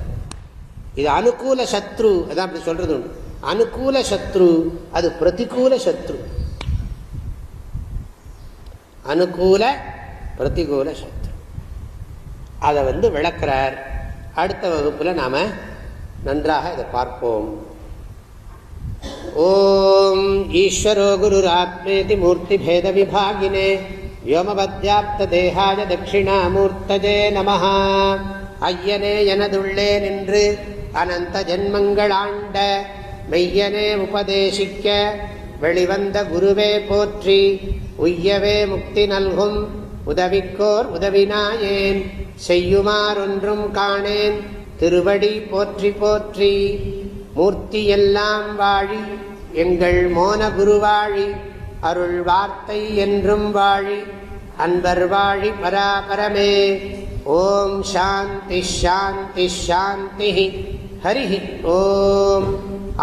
இது அனுகூல சத்ரு அதான் அப்படி சொல்றது உண்டு. அனுகூல சத்ரு அது பிரதிகூல சத்ரு. அனுகூல பிரதிகூல சத்ரு. அதை வந்து விளக்கிறார். அடுத்த வகுப்பில் நாம் நன்றாக இதை பார்ப்போம். ஓம் ஈஸ்வரோ குருராத்மேதி மூர்த்திபேத விபாகினே வியோமபத்யாப்த தட்சிணாமூர்த்தஜே நம ஐயனே எனதுள்ளே நின்று அனந்த ஜென்மங்களாண்ட மெய்யனே உபதேசிக்க வெளிவந்த குருவே போற்றி உய்யவே முக்தி நல்கும் உதவிக்கோர் உதவினாயேன். செய்யுமாறொன்றும் காணேன் திருவடி போற்றி போற்றி மூர்த்தி எல்லாம் வாழி எங்கள் மோன குருவாழி அருள் வார்த்தை என்றும் வாழி அன்பர் வாழி பராபரமே ஓம் சாந்தி ஷாந்தி ஷாந்தி ஹரி ஓம்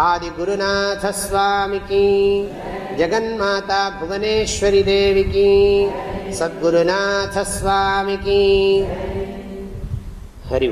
आदिगुरुनाथस्वामिकी जगन्माता भुवनेश्वरी देवी की सद्गुरुनाथस्वामिकी हरि